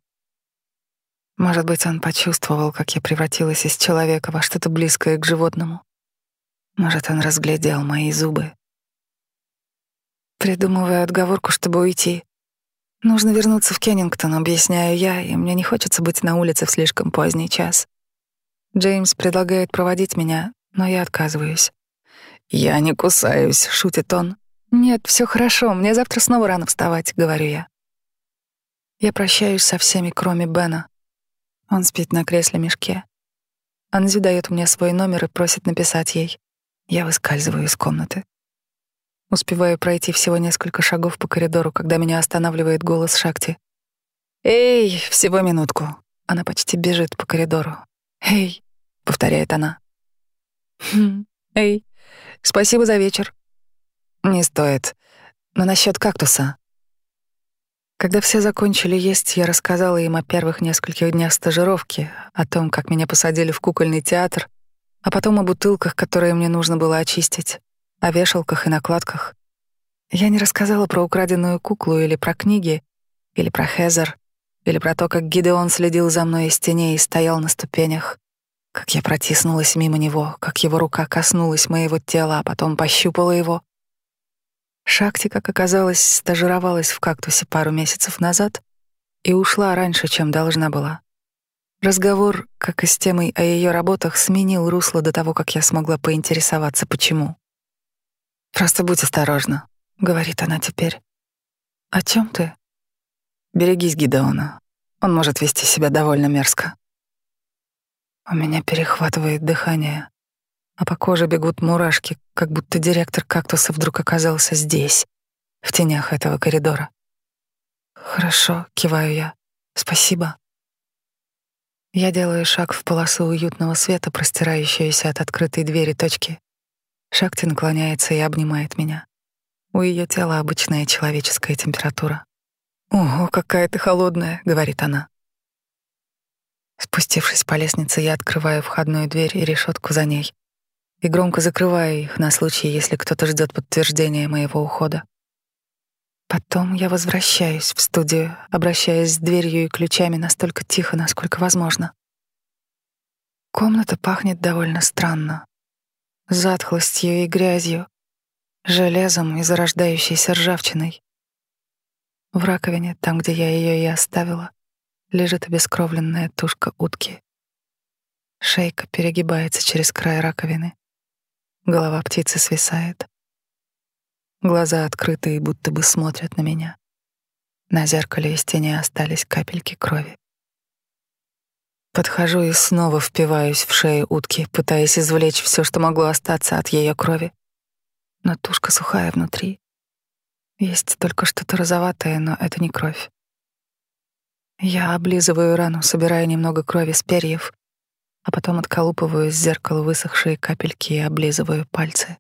Может быть, он почувствовал, как я превратилась из человека во что-то близкое к животному. Может, он разглядел мои зубы. Придумываю отговорку, чтобы уйти. Нужно вернуться в Кеннингтон, объясняю я, и мне не хочется быть на улице в слишком поздний час. Джеймс предлагает проводить меня, но я отказываюсь. «Я не кусаюсь», — шутит он. «Нет, все хорошо, мне завтра снова рано вставать», — говорю я. Я прощаюсь со всеми, кроме Бена. Он спит на кресле-мешке. Анзю дает мне свой номер и просит написать ей. Я выскальзываю из комнаты. Успеваю пройти всего несколько шагов по коридору, когда меня останавливает голос Шакти. Эй, всего минутку. Она почти бежит по коридору. Эй, повторяет она. Хм, эй, спасибо за вечер. Не стоит. Но насчет кактуса. Когда все закончили есть, я рассказала им о первых нескольких днях стажировки, о том, как меня посадили в кукольный театр, а потом о бутылках, которые мне нужно было очистить, о вешалках и накладках. Я не рассказала про украденную куклу или про книги, или про Хезер, или про то, как Гидеон следил за мной из теней и стоял на ступенях, как я протиснулась мимо него, как его рука коснулась моего тела, а потом пощупала его. Шакти, как оказалось, стажировалась в кактусе пару месяцев назад и ушла раньше, чем должна была. Разговор, как и с темой о ее работах, сменил русло до того, как я смогла поинтересоваться, почему. «Просто будь осторожна», — говорит она теперь. «О чем ты?» «Берегись Гидеона. Он может вести себя довольно мерзко». У меня перехватывает дыхание, а по коже бегут мурашки, как будто директор кактуса вдруг оказался здесь, в тенях этого коридора. «Хорошо», — киваю я. «Спасибо». Я делаю шаг в полосу уютного света, простирающуюся от открытой двери точки. Шакти наклоняется и обнимает меня. У ее тела обычная человеческая температура. «Ого, какая ты холодная», — говорит она. Спустившись по лестнице, я открываю входную дверь и решетку за ней и громко закрываю их на случай, если кто-то ждет подтверждения моего ухода. Потом я возвращаюсь в студию, обращаясь с дверью и ключами настолько тихо, насколько возможно. Комната пахнет довольно странно. Затхлостью и грязью, железом и зарождающейся ржавчиной. В раковине, там, где я ее и оставила, лежит обескровленная тушка утки. Шейка перегибается через край раковины. Голова птицы свисает. Глаза открыты и будто бы смотрят на меня. На зеркале и стене остались капельки крови. Подхожу и снова впиваюсь в шею утки, пытаясь извлечь все, что могло остаться от ее крови. Но тушка сухая внутри. Есть только что-то розоватое, но это не кровь. Я облизываю рану, собирая немного крови с перьев, а потом отколупываю с зеркала высохшие капельки и облизываю пальцы,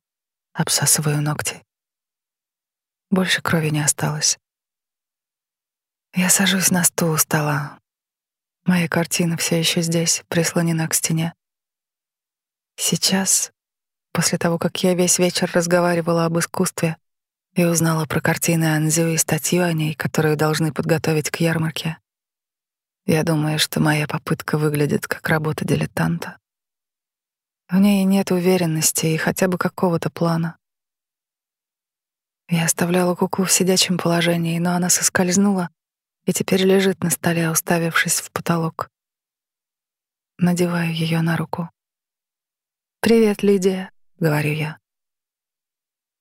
обсасываю ногти. Больше крови не осталось. Я сажусь на стул у стола. Моя картина все еще здесь, прислонена к стене. Сейчас, после того, как я весь вечер разговаривала об искусстве и узнала про картины Анзю и статью о ней, которую должны подготовить к ярмарке, я думаю, что моя попытка выглядит как работа дилетанта. В ней нет уверенности и хотя бы какого-то плана. Я оставляла куклу в сидячем положении, но она соскользнула и теперь лежит на столе, уставившись в потолок. Надеваю ее на руку. «Привет, Лидия», — говорю я.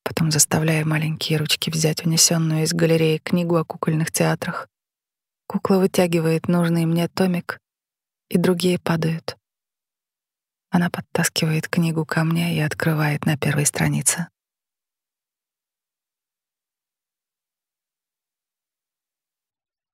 Потом заставляю маленькие ручки взять унесенную из галереи книгу о кукольных театрах Кукла вытягивает нужный мне томик, и другие падают. Она подтаскивает книгу ко мне и открывает на первой странице.